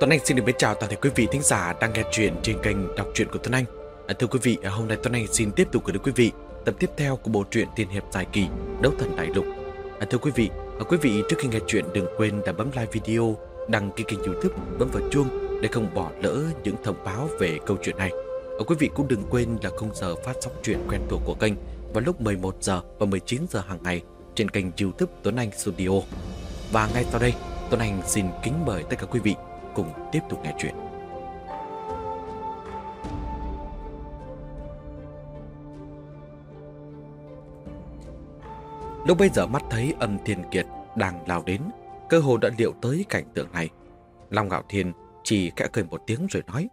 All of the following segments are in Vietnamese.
Tuấn Anh xin được biết chào toàn thể quý vị thính giả đang nghe chuyện trên kênh đọc truyện của Tuấn Anh. À, thưa quý vị, à, hôm nay Tuấn Anh xin tiếp tục gửi đến quý vị tập tiếp theo của bộ truyện tiên hiệp dài kỳ Đấu Thần Đại Lục. À, thưa quý vị, à, quý vị trước khi nghe chuyện đừng quên đã bấm like video, đăng ký kênh youtube, bấm vào chuông để không bỏ lỡ những thông báo về câu chuyện này. À, quý vị cũng đừng quên là khung giờ phát sóng truyện quen thuộc của kênh vào lúc 11 giờ và 19 giờ hàng ngày trên kênh youtube Tuấn Anh Studio. Và ngay sau đây, Tuấn Anh xin kính mời tất cả quý vị cùng tiếp tục nghe chuyện. Lúc bây giờ mắt thấy âm thiên kiệt đang lao đến, cơ hồ đã liệu tới cảnh tượng này. Long Ngạo Thiên chỉ khẽ cười một tiếng rồi nói,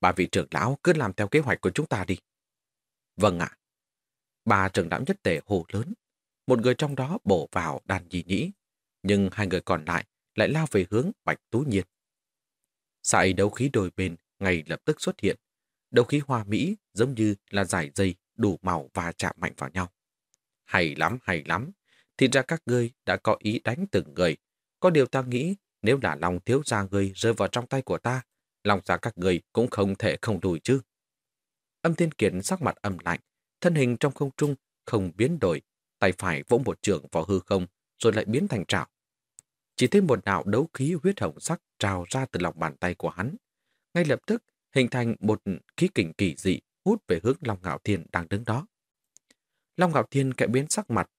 Bà vị trưởng lão cứ làm theo kế hoạch của chúng ta đi. Vâng ạ. Bà trưởng lão nhất tể hồ lớn, một người trong đó bổ vào đàn nhì nhĩ, nhưng hai người còn lại lại lao về hướng Bạch Tú Nhiên. Sải đấu khí đôi bên ngay lập tức xuất hiện. Đấu khí hoa mỹ giống như là giải dây đủ màu và chạm mạnh vào nhau. Hay lắm, hay lắm. Thì ra các ngươi đã có ý đánh từng người. Có điều ta nghĩ nếu là lòng thiếu gia ngươi rơi vào trong tay của ta, lòng ra các người cũng không thể không đùi chứ. Âm thiên Kiện sắc mặt âm lạnh, thân hình trong không trung không biến đổi, tay phải vỗ một trường vào hư không rồi lại biến thành trảo. Chỉ thấy một đạo đấu khí huyết hồng sắc trào ra từ lòng bàn tay của hắn. Ngay lập tức hình thành một khí kình kỳ dị hút về hướng Long Ngạo Thiên đang đứng đó. Long Ngạo Thiên kẽ biến sắc mặt.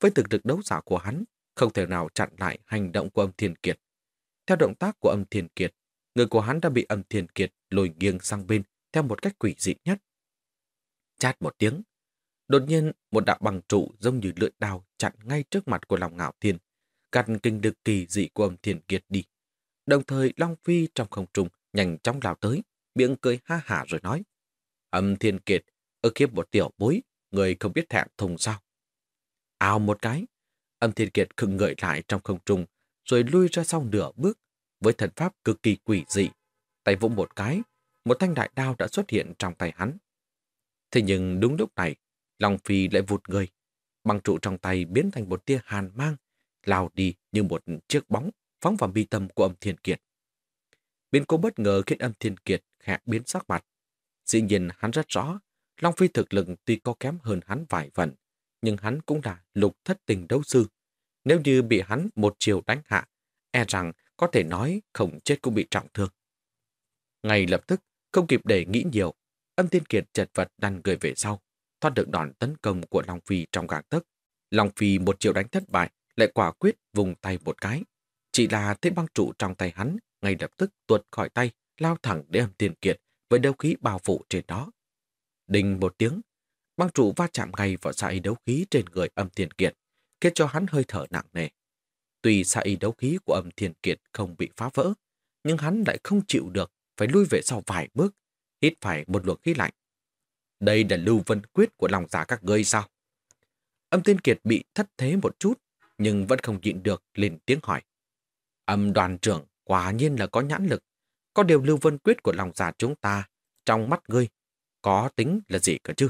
Với thực lực đấu giả của hắn, không thể nào chặn lại hành động của âm Thiên Kiệt. Theo động tác của âm Thiên Kiệt, người của hắn đã bị âm Thiên Kiệt lùi nghiêng sang bên theo một cách quỷ dị nhất. Chát một tiếng. Đột nhiên, một đạo bằng trụ giống như lưỡi đao chặn ngay trước mặt của Long Ngạo Thiên, gạt kinh lực kỳ dị của âm Thiên Kiệt đi. Đồng thời Long Phi trong không trung nhanh chóng lao tới, miệng cười ha hả rồi nói. Âm Thiên Kiệt, ơ khiếp một tiểu bối, người không biết thẹn thùng sao. Ào một cái, âm Thiên Kiệt khựng ngợi lại trong không trung, rồi lui ra sau nửa bước, với thần pháp cực kỳ quỷ dị. Tay vỗ một cái, một thanh đại đao đã xuất hiện trong tay hắn. Thế nhưng đúng lúc này, Long Phi lại vụt người. Băng trụ trong tay biến thành một tia hàn mang, lao đi như một chiếc bóng phóng vào mi tâm của âm thiên kiệt. Biến cố bất ngờ khiến âm thiên kiệt khẽ biến sắc mặt. Dĩ nhiên hắn rất rõ, Long Phi thực lực tuy có kém hơn hắn vài phần, nhưng hắn cũng là lục thất tình đấu sư. Nếu như bị hắn một chiều đánh hạ, e rằng có thể nói không chết cũng bị trọng thương. Ngay lập tức, không kịp để nghĩ nhiều, âm thiên kiệt chật vật đăn người về sau, thoát được đòn tấn công của Long Phi trong gàng tấc. Long Phi một chiều đánh thất bại, lại quả quyết vùng tay một cái. Chỉ là thế băng trụ trong tay hắn, ngay lập tức tuột khỏi tay, lao thẳng đến âm thiên kiệt với đấu khí bao phủ trên đó. Đình một tiếng, băng trụ va chạm ngay vào xạ đấu khí trên người âm thiên kiệt, khiến cho hắn hơi thở nặng nề. Tuy y đấu khí của âm thiên kiệt không bị phá vỡ, nhưng hắn lại không chịu được, phải lui về sau vài bước, hít phải một luồng khí lạnh. Đây là lưu vân quyết của lòng giả các ngươi sao? Âm thiên kiệt bị thất thế một chút, nhưng vẫn không nhịn được lên tiếng hỏi. Âm đoàn trưởng quả nhiên là có nhãn lực. Có điều lưu vân quyết của lòng già chúng ta, trong mắt ngươi, có tính là gì cơ chứ?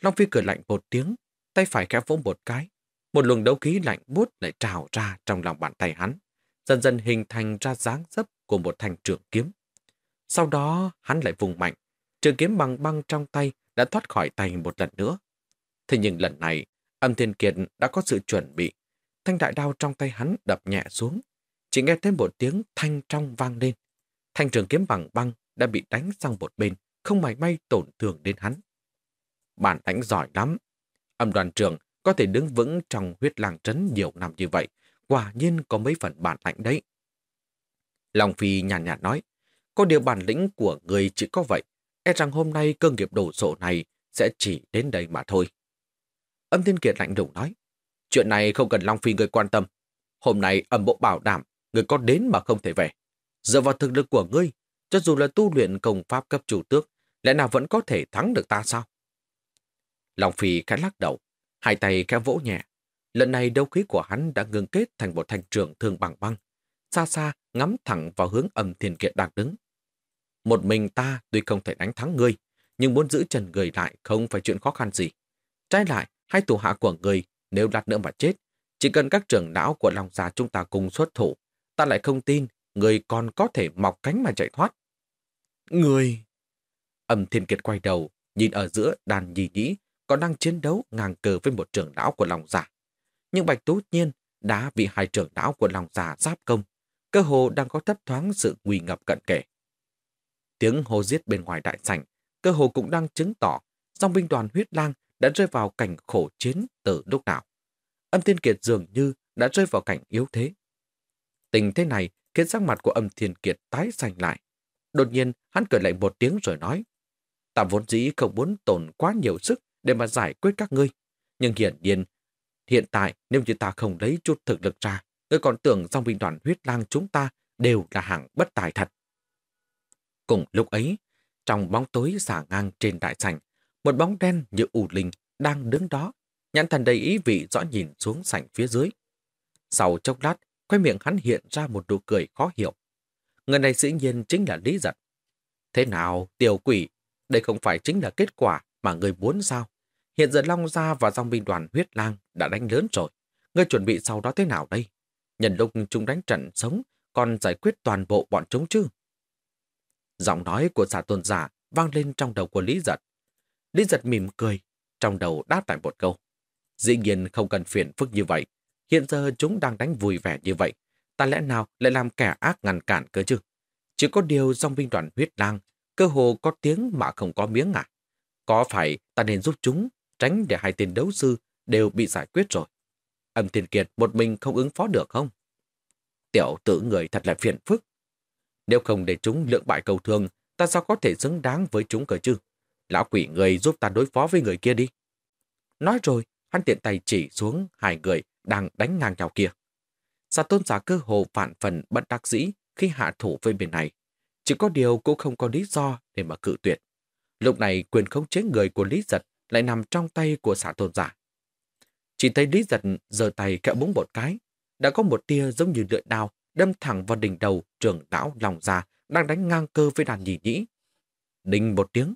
Long Phi cười lạnh một tiếng, tay phải khẽ vỗ một cái. Một luồng đấu khí lạnh bút lại trào ra trong lòng bàn tay hắn, dần dần hình thành ra dáng dấp của một thanh trường kiếm. Sau đó hắn lại vùng mạnh, trường kiếm bằng băng trong tay đã thoát khỏi tay một lần nữa. Thế nhưng lần này, âm thiên kiệt đã có sự chuẩn bị. Thanh đại đao trong tay hắn đập nhẹ xuống, chỉ nghe thêm một tiếng thanh trong vang lên. Thanh trường kiếm bằng băng đã bị đánh sang một bên, không mảy may tổn thương đến hắn. Bản đánh giỏi lắm. Âm đoàn trưởng có thể đứng vững trong huyết làng trấn nhiều năm như vậy, quả nhiên có mấy phần bản lãnh đấy. Long Phi nhàn nhạt, nhạt nói, có điều bản lĩnh của người chỉ có vậy, e rằng hôm nay cơ nghiệp đổ sộ này sẽ chỉ đến đây mà thôi. Âm Thiên Kiệt lạnh lùng nói, chuyện này không cần Long Phi người quan tâm. Hôm nay âm bộ bảo đảm người có đến mà không thể về. Dựa vào thực lực của ngươi, cho dù là tu luyện công pháp cấp chủ tước, lẽ nào vẫn có thể thắng được ta sao? Long Phi khẽ lắc đầu, hai tay khẽ vỗ nhẹ. Lần này đấu khí của hắn đã ngừng kết thành một thành trường thương bằng băng, xa xa ngắm thẳng vào hướng âm thiên kiện đang đứng. Một mình ta tuy không thể đánh thắng ngươi, nhưng muốn giữ trần người lại không phải chuyện khó khăn gì. Trái lại, hai tù hạ của người nếu lát nữa mà chết, chỉ cần các trưởng não của lòng già chúng ta cùng xuất thủ, ta lại không tin người còn có thể mọc cánh mà chạy thoát. Người! Âm thiên kiệt quay đầu, nhìn ở giữa đàn nhì nhĩ, còn đang chiến đấu ngang cờ với một trưởng lão của lòng giả. Nhưng Bạch Tú Nhiên đã bị hai trưởng lão của lòng giả giáp công, cơ hồ đang có thấp thoáng sự nguy ngập cận kề. Tiếng hô giết bên ngoài đại sảnh, cơ hồ cũng đang chứng tỏ dòng binh đoàn huyết lang đã rơi vào cảnh khổ chiến từ lúc nào. Âm Thiên Kiệt dường như đã rơi vào cảnh yếu thế. Tình thế này khiến sắc mặt của âm Thiên Kiệt tái xanh lại. Đột nhiên, hắn cười lạnh một tiếng rồi nói, ta vốn dĩ không muốn tổn quá nhiều sức để mà giải quyết các ngươi. Nhưng hiển nhiên, hiện tại nếu như ta không lấy chút thực lực ra, ngươi còn tưởng dòng binh đoàn huyết lang chúng ta đều là hạng bất tài thật. Cùng lúc ấy, trong bóng tối xả ngang trên đại sảnh, một bóng đen như ủ linh đang đứng đó, nhãn thần đầy ý vị rõ nhìn xuống sảnh phía dưới. Sau chốc lát, quay miệng hắn hiện ra một nụ cười khó hiểu. Người này dĩ nhiên chính là Lý Giật. Thế nào, tiểu quỷ, đây không phải chính là kết quả mà người muốn sao? Hiện giờ Long Gia và dòng binh đoàn huyết lang đã đánh lớn rồi. Ngươi chuẩn bị sau đó thế nào đây? Nhân lúc chúng đánh trận sống, còn giải quyết toàn bộ bọn chúng chứ? Giọng nói của giả tôn giả vang lên trong đầu của Lý Giật. Lý Giật mỉm cười, trong đầu đáp lại một câu. Dĩ nhiên không cần phiền phức như vậy. Hiện giờ chúng đang đánh vui vẻ như vậy. Ta lẽ nào lại làm kẻ ác ngăn cản cơ chứ? Chỉ có điều dòng binh đoàn huyết lang, cơ hồ có tiếng mà không có miếng à? Có phải ta nên giúp chúng, tránh để hai tên đấu sư đều bị giải quyết rồi? Âm Thiên Kiệt một mình không ứng phó được không? Tiểu tử người thật là phiền phức. Nếu không để chúng lượng bại cầu thường, ta sao có thể xứng đáng với chúng cơ chứ? Lão quỷ người giúp ta đối phó với người kia đi. Nói rồi, hắn tiện tay chỉ xuống hai người đang đánh ngang nhau kia. Giả tôn giả cơ hồ vạn phần bất đắc dĩ khi hạ thủ với bên này. Chỉ có điều cũng không có lý do để mà cự tuyệt. Lúc này quyền khống chế người của Lý Giật lại nằm trong tay của xã tôn giả. Chỉ thấy Lý Giật giơ tay kẹo búng một cái, đã có một tia giống như lưỡi đao đâm thẳng vào đỉnh đầu trưởng lão lòng già đang đánh ngang cơ với đàn nhị nhĩ. Đinh một tiếng,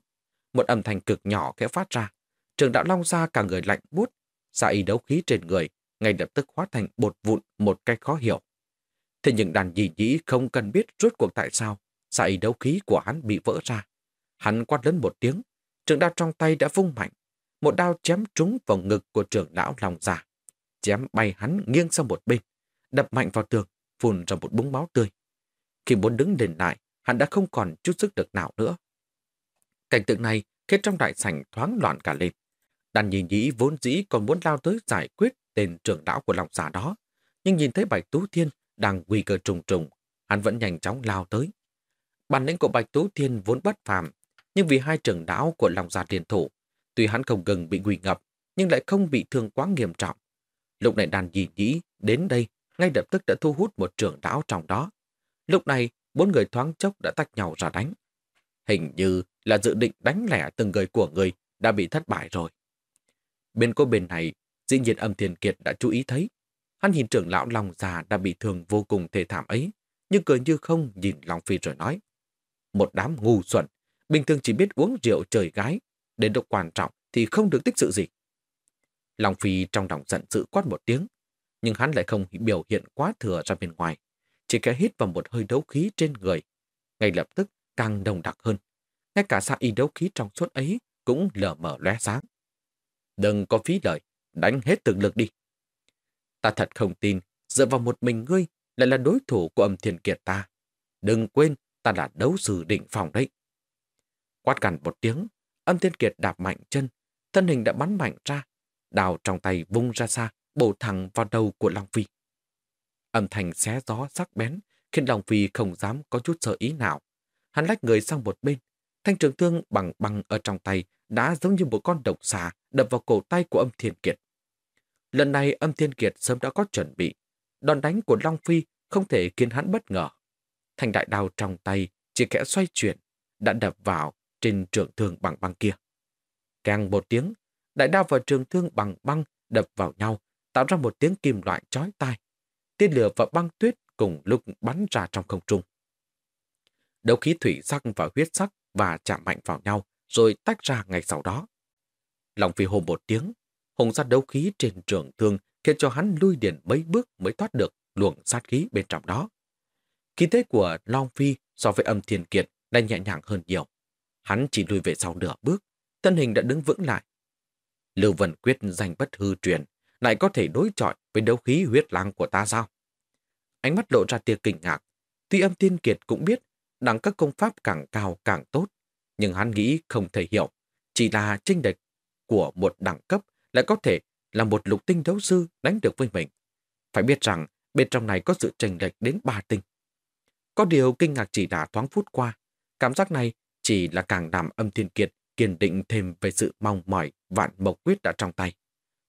một âm thanh cực nhỏ khẽ phát ra. Trường đạo long ra cả người lạnh bút, xa y đấu khí trên người, ngay lập tức hóa thành bột vụn một cách khó hiểu. Thế nhưng đàn dì nhĩ không cần biết rốt cuộc tại sao xa y đấu khí của hắn bị vỡ ra. Hắn quát lớn một tiếng, trường đao trong tay đã vung mạnh. Một đao chém trúng vào ngực của trưởng lão lòng già. Chém bay hắn nghiêng sang một bên, đập mạnh vào tường, phun ra một búng máu tươi. Khi muốn đứng lên lại, hắn đã không còn chút sức lực nào nữa. Cảnh tượng này khiến trong đại sảnh thoáng loạn cả lên. Đàn nhìn nhĩ vốn dĩ còn muốn lao tới giải quyết tên trưởng lão của lòng giả đó. Nhưng nhìn thấy Bạch Tú Thiên đang nguy cơ trùng trùng, hắn vẫn nhanh chóng lao tới. Bản lĩnh của Bạch Tú Thiên vốn bất phàm, nhưng vì hai trưởng lão của lòng giả tiền thủ, tuy hắn không gần bị nguy ngập, nhưng lại không bị thương quá nghiêm trọng. Lúc này đàn nhì nhĩ đến đây ngay lập tức đã thu hút một trưởng lão trong đó. Lúc này, bốn người thoáng chốc đã tách nhau ra đánh. Hình như là dự định đánh lẻ từng người của người đã bị thất bại rồi. Bên cô bên này, dĩ nhiên âm thiền kiệt đã chú ý thấy. Hắn nhìn trưởng lão lòng già đã bị thương vô cùng thê thảm ấy, nhưng cười như không nhìn Long Phi rồi nói. Một đám ngu xuẩn, bình thường chỉ biết uống rượu trời gái, đến lúc quan trọng thì không được tích sự gì. Long Phi trong lòng giận dữ quát một tiếng, nhưng hắn lại không biểu hiện quá thừa ra bên ngoài, chỉ kẽ hít vào một hơi đấu khí trên người. Ngay lập tức càng đồng đặc hơn. Ngay cả xa y đấu khí trong suốt ấy cũng lờ mờ lóe sáng. Đừng có phí lời, đánh hết thực lực đi. Ta thật không tin, dựa vào một mình ngươi lại là đối thủ của âm thiên kiệt ta. Đừng quên, ta là đấu sư định phòng đấy. Quát cằn một tiếng, âm thiên kiệt đạp mạnh chân, thân hình đã bắn mạnh ra, đào trong tay vung ra xa, bổ thẳng vào đầu của Long Phi. Âm thanh xé gió sắc bén, khiến Long Phi không dám có chút sợ ý nào. Hắn lách người sang một bên, thanh trường thương bằng bằng ở trong tay đã giống như một con độc xà đập vào cổ tay của âm thiên kiệt. Lần này âm thiên kiệt sớm đã có chuẩn bị. Đòn đánh của Long Phi không thể khiến hắn bất ngờ. Thanh đại đao trong tay chỉ kẽ xoay chuyển, đã đập vào trên trường thương bằng băng kia. Càng một tiếng, đại đao và trường thương bằng băng đập vào nhau, tạo ra một tiếng kim loại chói tai. Tiên lửa và băng tuyết cùng lúc bắn ra trong không trung. Đấu khí thủy sắc và huyết sắc và chạm mạnh vào nhau, rồi tách ra ngay sau đó. Lòng phi hô một tiếng, hùng sát đấu khí trên trường thương khiến cho hắn lui điền mấy bước mới thoát được luồng sát khí bên trong đó. Khí thế của Long Phi so với âm thiên kiệt đã nhẹ nhàng hơn nhiều. Hắn chỉ lùi về sau nửa bước, thân hình đã đứng vững lại. Lưu Vân Quyết danh bất hư truyền, lại có thể đối chọi với đấu khí huyết lang của ta sao? Ánh mắt lộ ra tia kinh ngạc. Tuy âm thiên kiệt cũng biết đẳng các công pháp càng cao càng tốt, nhưng hắn nghĩ không thể hiểu. Chỉ là trinh địch của một đẳng cấp lại có thể là một lục tinh đấu sư đánh được với mình. Phải biết rằng bên trong này có sự chênh lệch đến ba tinh. Có điều kinh ngạc chỉ đã thoáng phút qua. Cảm giác này chỉ là càng làm âm thiên kiệt kiên định thêm về sự mong mỏi vạn mộc quyết đã trong tay.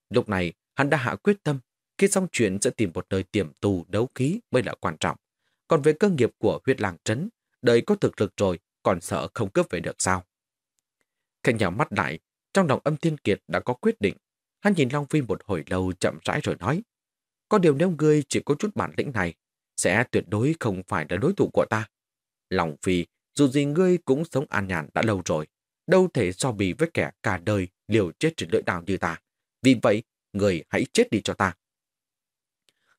Lúc này, hắn đã hạ quyết tâm, khi xong chuyện sẽ tìm một nơi tiềm tù đấu khí mới là quan trọng. Còn về cơ nghiệp của huyết làng trấn, đời có thực lực rồi, còn sợ không cướp về được sao. Khanh nhào mắt lại, trong lòng âm thiên kiệt đã có quyết định. Hắn nhìn Long Phi một hồi lâu chậm rãi rồi nói. Có điều nếu ngươi chỉ có chút bản lĩnh này, sẽ tuyệt đối không phải là đối thủ của ta. Long Phi, dù gì ngươi cũng sống an nhàn đã lâu rồi, đâu thể so bì với kẻ cả đời liều chết trên lưỡi đào như ta. Vì vậy, người hãy chết đi cho ta.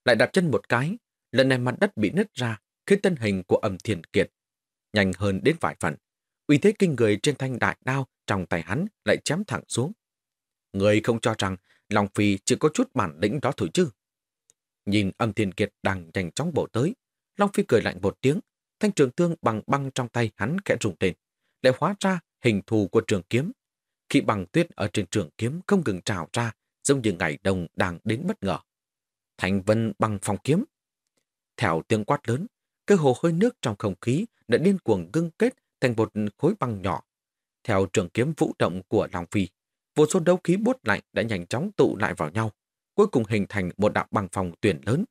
Lại đạp chân một cái, lần này mặt đất bị nứt ra, khiến thân hình của âm thiền kiệt nhanh hơn đến vài phần. Uy thế kinh người trên thanh đại đao trong tay hắn lại chém thẳng xuống. Người không cho rằng Long Phi chỉ có chút bản lĩnh đó thôi chứ. Nhìn âm thiên kiệt đang nhanh chóng bổ tới, Long Phi cười lạnh một tiếng, thanh trường thương bằng băng trong tay hắn kẽ rùng lên, lại hóa ra hình thù của trường kiếm. Khi bằng tuyết ở trên trường kiếm không ngừng trào ra, giống như ngày đông đang đến bất ngờ. Thành vân băng phong kiếm. Theo tiếng quát lớn, cơ hồ hơi nước trong không khí đã điên cuồng ngưng kết thành một khối băng nhỏ. Theo trường kiếm vũ động của Long Phi, vô số đấu khí bút lạnh đã nhanh chóng tụ lại vào nhau, cuối cùng hình thành một đạo băng phòng tuyển lớn.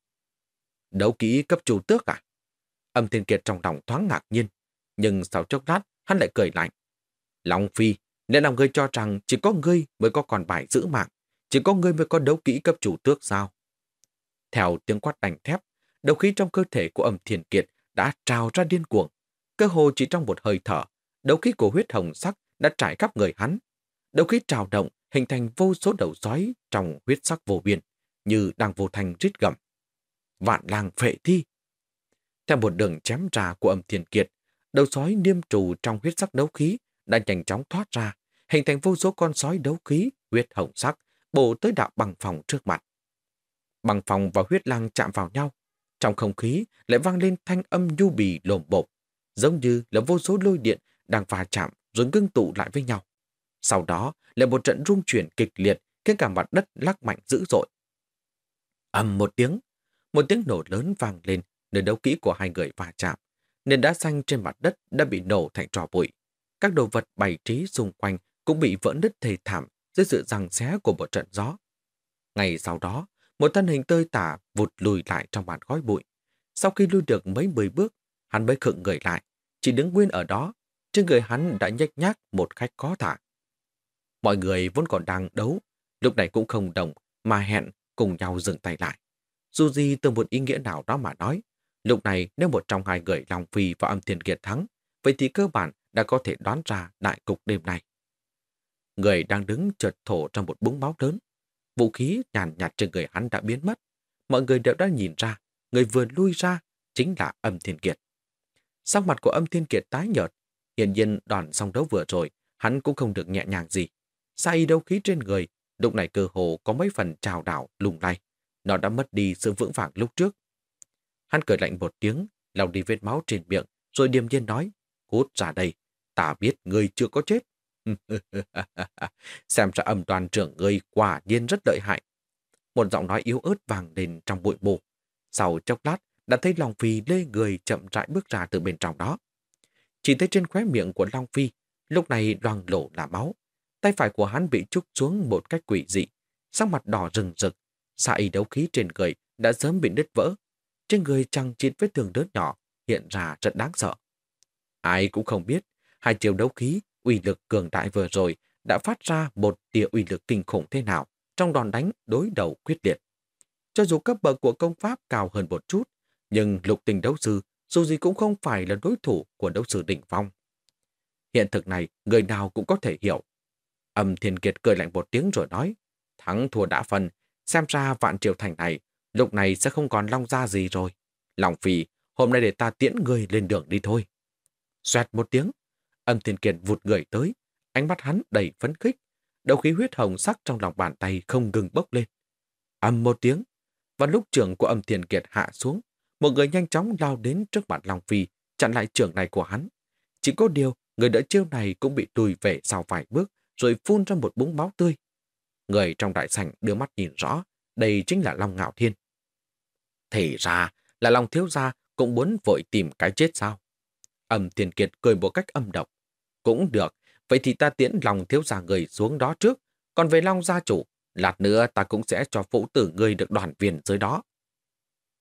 Đấu kỹ cấp chủ tước à? Âm thiên kiệt trong lòng thoáng ngạc nhiên, nhưng sau chốc lát hắn lại cười lạnh. Long Phi, nên làm ngươi cho rằng chỉ có ngươi mới có còn bài giữ mạng, chỉ có ngươi mới có đấu kỹ cấp chủ tước sao? Theo tiếng quát đành thép, đầu khí trong cơ thể của âm thiền kiệt đã trào ra điên cuồng. Cơ hồ chỉ trong một hơi thở, đấu khí của huyết hồng sắc đã trải khắp người hắn. Đấu khí trào động hình thành vô số đầu sói trong huyết sắc vô biên, như đang vô thành rít gầm. Vạn làng phệ thi. Theo một đường chém ra của âm thiền kiệt, đầu sói niêm trù trong huyết sắc đấu khí đã nhanh chóng thoát ra, hình thành vô số con sói đấu khí huyết hồng sắc bổ tới đạo bằng phòng trước mặt. Bằng phòng và huyết lang chạm vào nhau, trong không khí lại vang lên thanh âm nhu bì lồm bộp, giống như là vô số lôi điện đang va chạm rồi ngưng tụ lại với nhau. Sau đó là một trận rung chuyển kịch liệt khiến cả mặt đất lắc mạnh dữ dội. ầm một tiếng, một tiếng nổ lớn vang lên nơi đấu kỹ của hai người va chạm. nên đá xanh trên mặt đất đã bị nổ thành trò bụi. Các đồ vật bày trí xung quanh cũng bị vỡ nứt thề thảm dưới sự răng xé của một trận gió. Ngày sau đó, một thân hình tơi tả vụt lùi lại trong bàn khói bụi. Sau khi lui được mấy mười bước, hắn mới khựng người lại, chỉ đứng nguyên ở đó. Trên người hắn đã nhếch nhác một khách khó thả. Mọi người vốn còn đang đấu, lúc này cũng không đồng, mà hẹn cùng nhau dừng tay lại. Dù gì từ một ý nghĩa nào đó mà nói, lúc này nếu một trong hai người Long Phi và âm thiên kiệt thắng, vậy thì cơ bản đã có thể đoán ra đại cục đêm nay. Người đang đứng chợt thổ trong một búng máu lớn. Vũ khí nhàn nhạt trên người hắn đã biến mất. Mọi người đều đã nhìn ra, người vừa lui ra chính là âm thiên kiệt. Sắc mặt của âm thiên kiệt tái nhợt, hiện nhiên đòn song đấu vừa rồi, hắn cũng không được nhẹ nhàng gì. Sai đấu khí trên người, lúc này cơ hồ có mấy phần trào đảo lùng lay. Nó đã mất đi sự vững vàng lúc trước. Hắn cười lạnh một tiếng, lau đi vết máu trên miệng, rồi điềm nhiên nói, cút ra đây, ta biết ngươi chưa có chết. Xem ra âm toàn trưởng ngươi quả nhiên rất lợi hại. Một giọng nói yếu ớt vàng lên trong bụi mù. Sau chốc lát, đã thấy Long Phi lê người chậm rãi bước ra từ bên trong đó. Chỉ thấy trên khóe miệng của Long Phi, lúc này loang lộ là máu. Tay phải của hắn bị trúc xuống một cách quỷ dị, sắc mặt đỏ rừng rực, xa y đấu khí trên người đã sớm bị đứt vỡ. Trên người trăng chịt vết thương đớt nhỏ, hiện ra rất đáng sợ. Ai cũng không biết, hai chiều đấu khí, uy lực cường đại vừa rồi đã phát ra một tia uy lực kinh khủng thế nào trong đòn đánh đối đầu quyết liệt. Cho dù cấp bậc của công pháp cao hơn một chút, nhưng lục tình đấu sư dù gì cũng không phải là đối thủ của đấu sư đỉnh phong. Hiện thực này, người nào cũng có thể hiểu. Âm Thiên Kiệt cười lạnh một tiếng rồi nói, thắng thua đã phân, xem ra vạn triệu thành này, lúc này sẽ không còn long ra gì rồi. Lòng phì, hôm nay để ta tiễn người lên đường đi thôi. Xoẹt một tiếng, âm thiên kiệt vụt người tới, ánh mắt hắn đầy phấn khích, đầu khí huyết hồng sắc trong lòng bàn tay không ngừng bốc lên. Âm một tiếng, và lúc trưởng của âm thiên kiệt hạ xuống, một người nhanh chóng lao đến trước mặt Long Phi, chặn lại trưởng này của hắn. Chỉ có điều, người đỡ chiêu này cũng bị lùi về sau vài bước, rồi phun ra một búng máu tươi. Người trong đại sảnh đưa mắt nhìn rõ, đây chính là Long Ngạo Thiên. Thì ra là Long Thiếu Gia cũng muốn vội tìm cái chết sao? Âm Thiên Kiệt cười một cách âm độc. Cũng được, vậy thì ta tiễn lòng Thiếu Gia người xuống đó trước, còn về Long Gia Chủ, lát nữa ta cũng sẽ cho phụ tử người được đoàn viên dưới đó.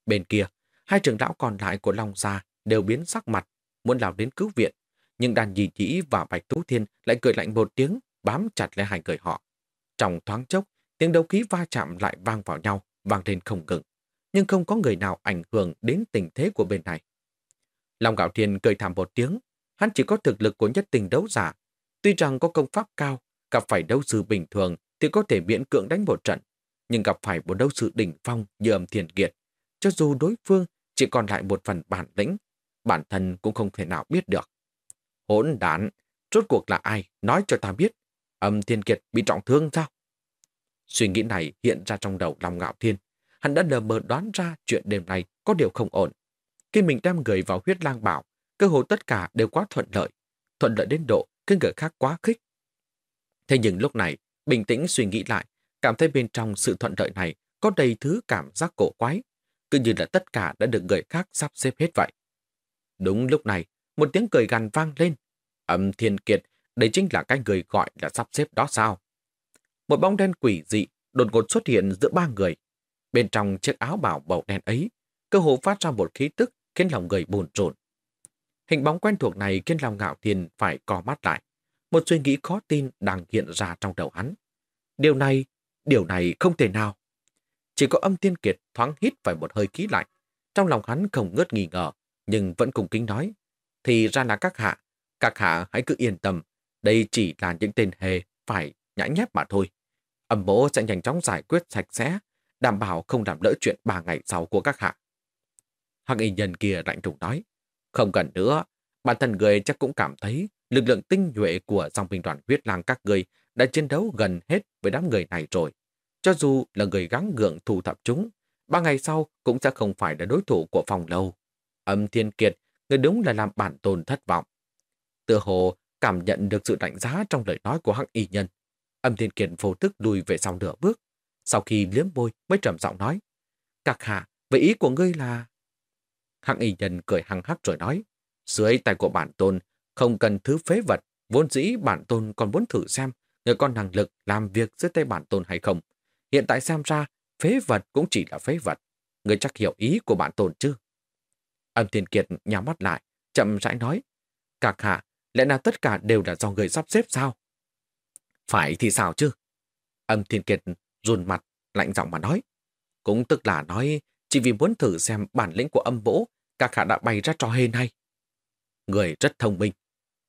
Bên kia, hai trưởng lão còn lại của Long Gia đều biến sắc mặt, muốn lao đến cứu viện. Nhưng đàn dì chỉ và Bạch Tú Thiên lại cười lạnh một tiếng, bám chặt lấy hai người họ. Trong thoáng chốc, tiếng đấu khí va chạm lại vang vào nhau, vang lên không ngừng. Nhưng không có người nào ảnh hưởng đến tình thế của bên này. Long Gạo Thiên cười thảm một tiếng, hắn chỉ có thực lực của nhất tình đấu giả. Tuy rằng có công pháp cao, gặp phải đấu sư bình thường thì có thể miễn cưỡng đánh một trận, nhưng gặp phải một đấu sư đỉnh phong như âm thiền kiệt, cho dù đối phương chỉ còn lại một phần bản lĩnh, bản thân cũng không thể nào biết được. Hỗn đản, rốt cuộc là ai, nói cho ta biết, âm thiên kiệt bị trọng thương sao? Suy nghĩ này hiện ra trong đầu lòng ngạo thiên. Hắn đã lờ mờ đoán ra chuyện đêm nay có điều không ổn. Khi mình đem người vào huyết lang bảo, cơ hội tất cả đều quá thuận lợi. Thuận lợi đến độ khiến người khác quá khích. Thế nhưng lúc này, bình tĩnh suy nghĩ lại, cảm thấy bên trong sự thuận lợi này có đầy thứ cảm giác cổ quái, cứ như là tất cả đã được người khác sắp xếp hết vậy. Đúng lúc này, một tiếng cười gằn vang lên. Âm thiên kiệt, đây chính là cái người gọi là sắp xếp đó sao? Một bóng đen quỷ dị đột ngột xuất hiện giữa ba người. Bên trong chiếc áo bảo màu đen ấy, cơ hồ phát ra một khí tức khiến lòng người bồn chồn, Hình bóng quen thuộc này khiến lòng ngạo thiên phải co mắt lại. Một suy nghĩ khó tin đang hiện ra trong đầu hắn. Điều này, điều này không thể nào. Chỉ có âm tiên kiệt thoáng hít phải một hơi khí lạnh. Trong lòng hắn không ngớt nghi ngờ, nhưng vẫn cùng kính nói. Thì ra là các hạ. Các hạ hãy cứ yên tâm. Đây chỉ là những tên hề phải nhã nhép mà thôi. Âm bố sẽ nhanh chóng giải quyết sạch sẽ, đảm bảo không làm lỡ chuyện ba ngày sau của các hạ. Hắc y nhân kia lạnh trùng nói. Không cần nữa, bản thân người chắc cũng cảm thấy lực lượng tinh nhuệ của dòng binh đoàn huyết lang các người đã chiến đấu gần hết với đám người này rồi. Cho dù là người gắng gượng thu thập chúng, ba ngày sau cũng sẽ không phải là đối thủ của phòng lâu. Âm thiên kiệt, người đúng là làm bản tồn thất vọng. Tựa hồ cảm nhận được sự đánh giá trong lời nói của hắc y nhân. Âm thiên kiệt vô thức lùi về sau nửa bước. Sau khi liếm môi mới trầm giọng nói. Các hạ, vậy ý của ngươi là... Hắc y nhân cười hăng hắc rồi nói. Dưới tay của bản tôn, không cần thứ phế vật, vốn dĩ bản tôn còn muốn thử xem người con năng lực làm việc dưới tay bản tôn hay không. Hiện tại xem ra, phế vật cũng chỉ là phế vật. Người chắc hiểu ý của bản tôn chứ? Âm Thiên Kiệt nhắm mắt lại, chậm rãi nói. cạc hạ, lẽ nào tất cả đều là do người sắp xếp sao? Phải thì sao chứ? Âm Thiên Kiệt run mặt, lạnh giọng mà nói. Cũng tức là nói, chỉ vì muốn thử xem bản lĩnh của âm bố, các hạ đã bày ra trò hề này. Người rất thông minh.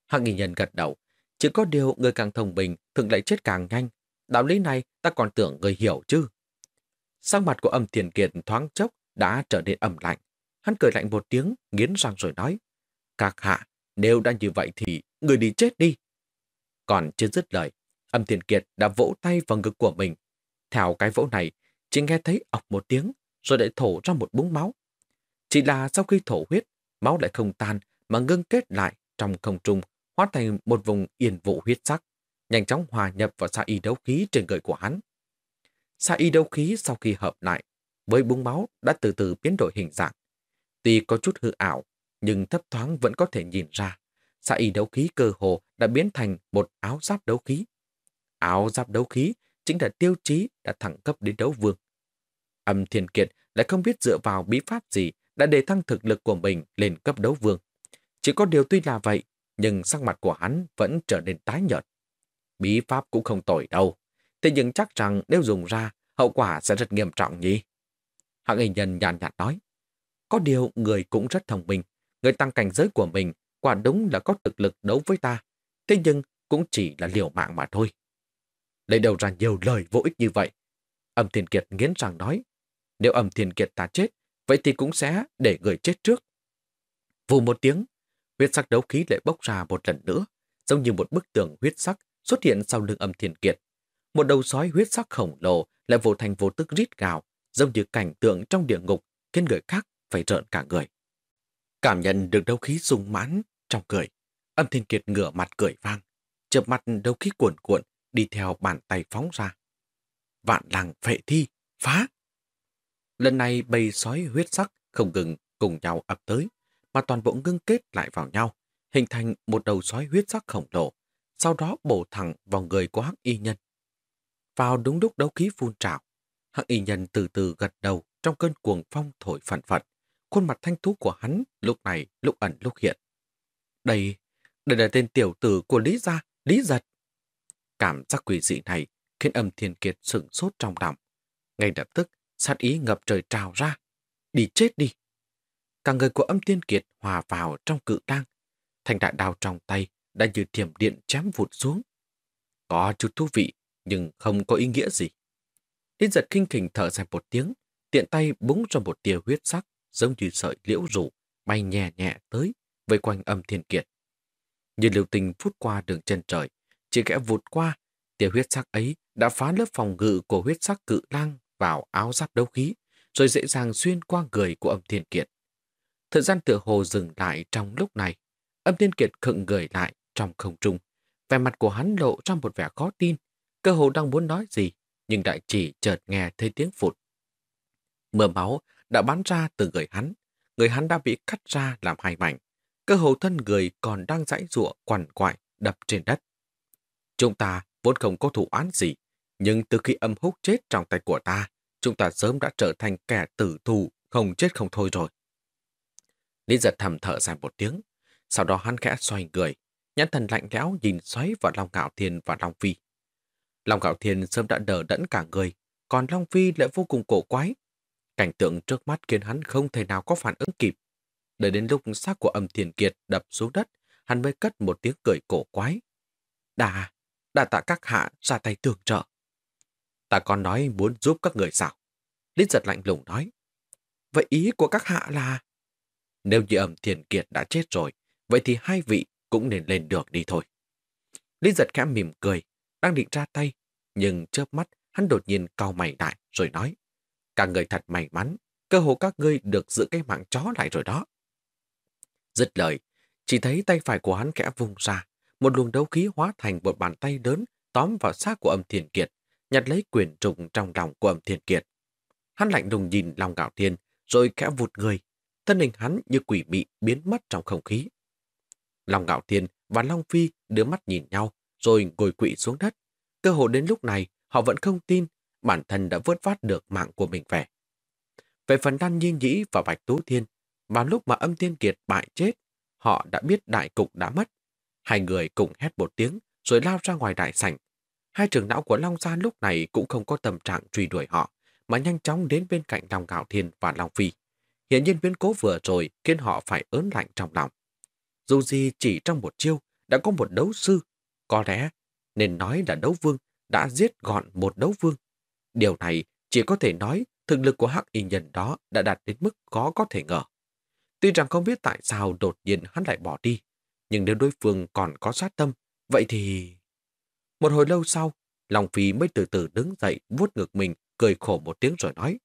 Hắc nghị nhân gật đầu. Chỉ có điều người càng thông minh thường lại chết càng nhanh. Đạo lý này ta còn tưởng người hiểu chứ. sắc mặt của âm thiền kiệt thoáng chốc đã trở nên ẩm lạnh. Hắn cười lạnh một tiếng, nghiến răng rồi nói. Các hạ, nếu đã như vậy thì người đi chết đi. Còn chưa dứt lời, âm thiền kiệt đã vỗ tay vào ngực của mình. Theo cái vỗ này, chỉ nghe thấy ọc một tiếng, rồi lại thổ ra một búng máu. Chỉ là sau khi thổ huyết, máu lại không tan mà ngưng kết lại trong không trung, hóa thành một vùng yên vụ huyết sắc, nhanh chóng hòa nhập vào xa y đấu khí trên người của hắn. Xa y đấu khí sau khi hợp lại, với búng máu đã từ từ biến đổi hình dạng. Tuy có chút hư ảo, nhưng thấp thoáng vẫn có thể nhìn ra. Xa y đấu khí cơ hồ đã biến thành một áo giáp đấu khí. Áo giáp đấu khí chính là tiêu chí đã thẳng cấp đến đấu vương. Âm Thiên Kiệt lại không biết dựa vào bí pháp gì đã đề thăng thực lực của mình lên cấp đấu vương. Chỉ có điều tuy là vậy, nhưng sắc mặt của hắn vẫn trở nên tái nhợt. Bí pháp cũng không tồi đâu. Thế nhưng chắc rằng nếu dùng ra, hậu quả sẽ rất nghiêm trọng nhỉ? Hạng hình nhân nhàn nhạt nói. Có điều người cũng rất thông minh. Người tăng cảnh giới của mình quả đúng là có thực lực đấu với ta. Thế nhưng cũng chỉ là liều mạng mà thôi. Lấy đầu ra nhiều lời vô ích như vậy. Âm Thiên Kiệt nghiến răng nói. Nếu âm Thiên Kiệt ta chết, vậy thì cũng sẽ để người chết trước. Vù một tiếng, huyết sắc đấu khí lại bốc ra một lần nữa, giống như một bức tường huyết sắc xuất hiện sau lưng âm thiên kiệt. Một đầu sói huyết sắc khổng lồ lại vô thành vô tức rít gào, giống như cảnh tượng trong địa ngục, khiến người khác phải rợn cả người. Cảm nhận được đấu khí sung mãn trong cười, âm thiên kiệt ngửa mặt cười vang, chợp mặt đấu khí cuộn cuộn đi theo bàn tay phóng ra. Vạn làng phệ thi, phá! Lần này bầy sói huyết sắc không ngừng cùng nhau ập tới, mà toàn bộ ngưng kết lại vào nhau, hình thành một đầu sói huyết sắc khổng lồ, sau đó bổ thẳng vào người của hắc y nhân. Vào đúng lúc đấu khí phun trào, hắc y nhân từ từ gật đầu trong cơn cuồng phong thổi phản phật. Khuôn mặt thanh thú của hắn lúc này lúc ẩn lúc hiện. Đây, đây là tên tiểu tử của Lý Gia, Lý Giật. Cảm giác quỷ dị này khiến âm thiên kiệt sửng sốt trong lòng. Ngay lập tức, sát ý ngập trời trào ra. Đi chết đi! Cả người của âm thiên kiệt hòa vào trong cự tang. Thành đại đào trong tay đã như thiểm điện chém vụt xuống. Có chút thú vị, nhưng không có ý nghĩa gì. Lý giật kinh khỉnh thở dài một tiếng, tiện tay búng cho một tia huyết sắc, giống như sợi liễu rủ, bay nhẹ nhẹ tới, vây quanh âm thiên kiệt. Như liều tình phút qua đường chân trời, chỉ kẽ vụt qua, tia huyết sắc ấy đã phá lớp phòng ngự của huyết sắc cự lang vào áo giáp đấu khí, rồi dễ dàng xuyên qua người của âm thiên kiệt. Thời gian tựa hồ dừng lại trong lúc này, âm thiên kiệt khựng người lại trong không trung. Vẻ mặt của hắn lộ ra một vẻ khó tin, cơ hồ đang muốn nói gì, nhưng đại chỉ chợt nghe thấy tiếng phụt. Mưa máu đã bắn ra từ người hắn, người hắn đã bị cắt ra làm hai mảnh, cơ hồ thân người còn đang dãy ruộng quằn quại đập trên đất. Chúng ta vốn không có thủ án gì, nhưng từ khi âm húc chết trong tay của ta, chúng ta sớm đã trở thành kẻ tử thù, không chết không thôi rồi. Lý giật thầm thở dài một tiếng, sau đó hắn khẽ xoay người, nhãn thần lạnh lẽo nhìn xoáy vào Long Ngạo Thiên và Long Phi. Long Ngạo Thiên sớm đã đờ đẫn cả người, còn Long Phi lại vô cùng cổ quái. Cảnh tượng trước mắt khiến hắn không thể nào có phản ứng kịp. Đợi đến lúc xác của âm thiền kiệt đập xuống đất, hắn mới cất một tiếng cười cổ quái. Đà, đã tạ các hạ ra tay tường trợ. Ta còn nói muốn giúp các người sao? Lý giật lạnh lùng nói. Vậy ý của các hạ là... Nếu như ẩm thiền kiệt đã chết rồi, vậy thì hai vị cũng nên lên được đi thôi. Lý giật khẽ mỉm cười, đang định ra tay, nhưng chớp mắt hắn đột nhiên cau mày lại rồi nói. cả người thật may mắn, cơ hồ các ngươi được giữ cái mạng chó lại rồi đó. Dứt lời, chỉ thấy tay phải của hắn kẽ vùng ra, một luồng đấu khí hóa thành một bàn tay lớn tóm vào xác của âm thiền kiệt, nhặt lấy quyền trùng trong lòng của âm thiên kiệt. Hắn lạnh lùng nhìn lòng gạo thiên, rồi kẽ vụt người. Thân hình hắn như quỷ mị biến mất trong không khí. Long Ngạo Thiên và Long Phi đưa mắt nhìn nhau, rồi ngồi quỵ xuống đất. Cơ hội đến lúc này, họ vẫn không tin bản thân đã vớt vát được mạng của mình về. Về phần Đan nhiên Nhĩ và Bạch Tú Thiên, vào lúc mà âm thiên kiệt bại chết, họ đã biết đại cục đã mất. Hai người cùng hét một tiếng, rồi lao ra ngoài đại sảnh. Hai trưởng não của Long Gia lúc này cũng không có tâm trạng truy đuổi họ, mà nhanh chóng đến bên cạnh Long Ngạo Thiên và Long Phi. Hiện nhiên biến cố vừa rồi khiến họ phải ớn lạnh trong lòng. Dù gì chỉ trong một chiêu đã có một đấu sư, có lẽ nên nói là đấu vương đã giết gọn một đấu vương. Điều này chỉ có thể nói thực lực của hắc y nhân đó đã đạt đến mức khó có thể ngờ. Tuy rằng không biết tại sao đột nhiên hắn lại bỏ đi, nhưng nếu đối phương còn có sát tâm, vậy thì... Một hồi lâu sau, Long Phi mới từ từ đứng dậy, vuốt ngực mình, cười khổ một tiếng rồi nói.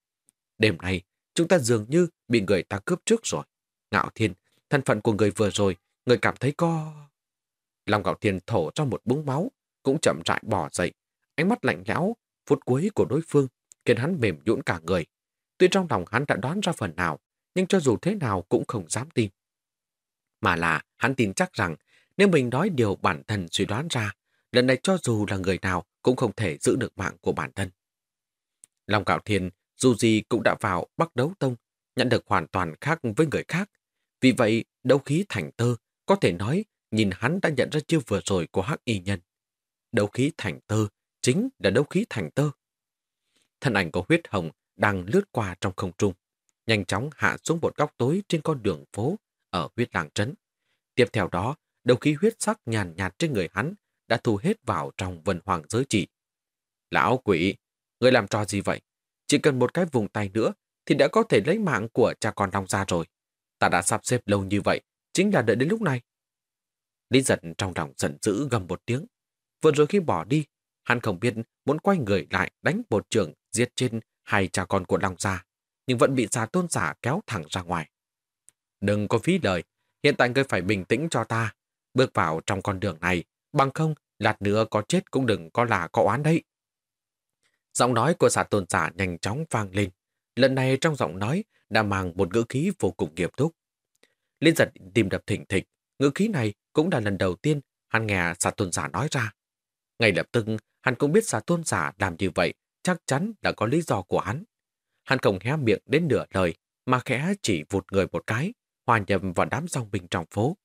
Đêm nay, chúng ta dường như bị người ta cướp trước rồi. Ngạo Thiên, thân phận của người vừa rồi Người cảm thấy có... Long Ngạo Thiên thổ trong một búng máu, cũng chậm rãi bỏ dậy. Ánh mắt lạnh lẽo, phút cuối của đối phương, khiến hắn mềm nhũn cả người. Tuy trong lòng hắn đã đoán ra phần nào, nhưng cho dù thế nào cũng không dám tin. Mà là hắn tin chắc rằng nếu mình nói điều bản thân suy đoán ra, lần này cho dù là người nào cũng không thể giữ được mạng của bản thân. Long Cạo Thiên dù gì cũng đã vào Bắc Đấu Tông, nhận được hoàn toàn khác với người khác. Vì vậy, đấu khí thành tơ có thể nói, nhìn hắn đã nhận ra chiêu vừa rồi của hắc y nhân. Đấu khí thành tơ chính là đấu khí thành tơ. Thân ảnh của huyết hồng đang lướt qua trong không trung, nhanh chóng hạ xuống một góc tối trên con đường phố ở huyết làng trấn. Tiếp theo đó, đấu khí huyết sắc nhàn nhạt trên người hắn đã thu hết vào trong vần hoàng giới chỉ. Lão quỷ, người làm trò gì vậy? Chỉ cần một cái vùng tay nữa thì đã có thể lấy mạng của cha con Long ra rồi. Ta đã sắp xếp lâu như vậy chính là đợi đến lúc này. Lý giật trong lòng giận dữ gầm một tiếng. Vừa rồi khi bỏ đi, hắn không biết muốn quay người lại đánh một trường giết trên hai cha con của Long Gia, nhưng vẫn bị xà tôn giả kéo thẳng ra ngoài. Đừng có phí lời, hiện tại ngươi phải bình tĩnh cho ta. Bước vào trong con đường này, bằng không, lát nữa có chết cũng đừng có là có oán đấy. Giọng nói của xà tôn giả nhanh chóng vang lên. Lần này trong giọng nói đã mang một ngữ khí vô cùng nghiêm túc. Liên giật tìm đập thỉnh thịch, ngữ khí này cũng là lần đầu tiên hắn nghe xà tôn giả nói ra. Ngay lập tức, hắn cũng biết xà tôn giả làm như vậy chắc chắn là có lý do của hắn. Hắn không hé miệng đến nửa lời, mà khẽ chỉ vụt người một cái, hòa nhập vào đám dòng bình trong phố.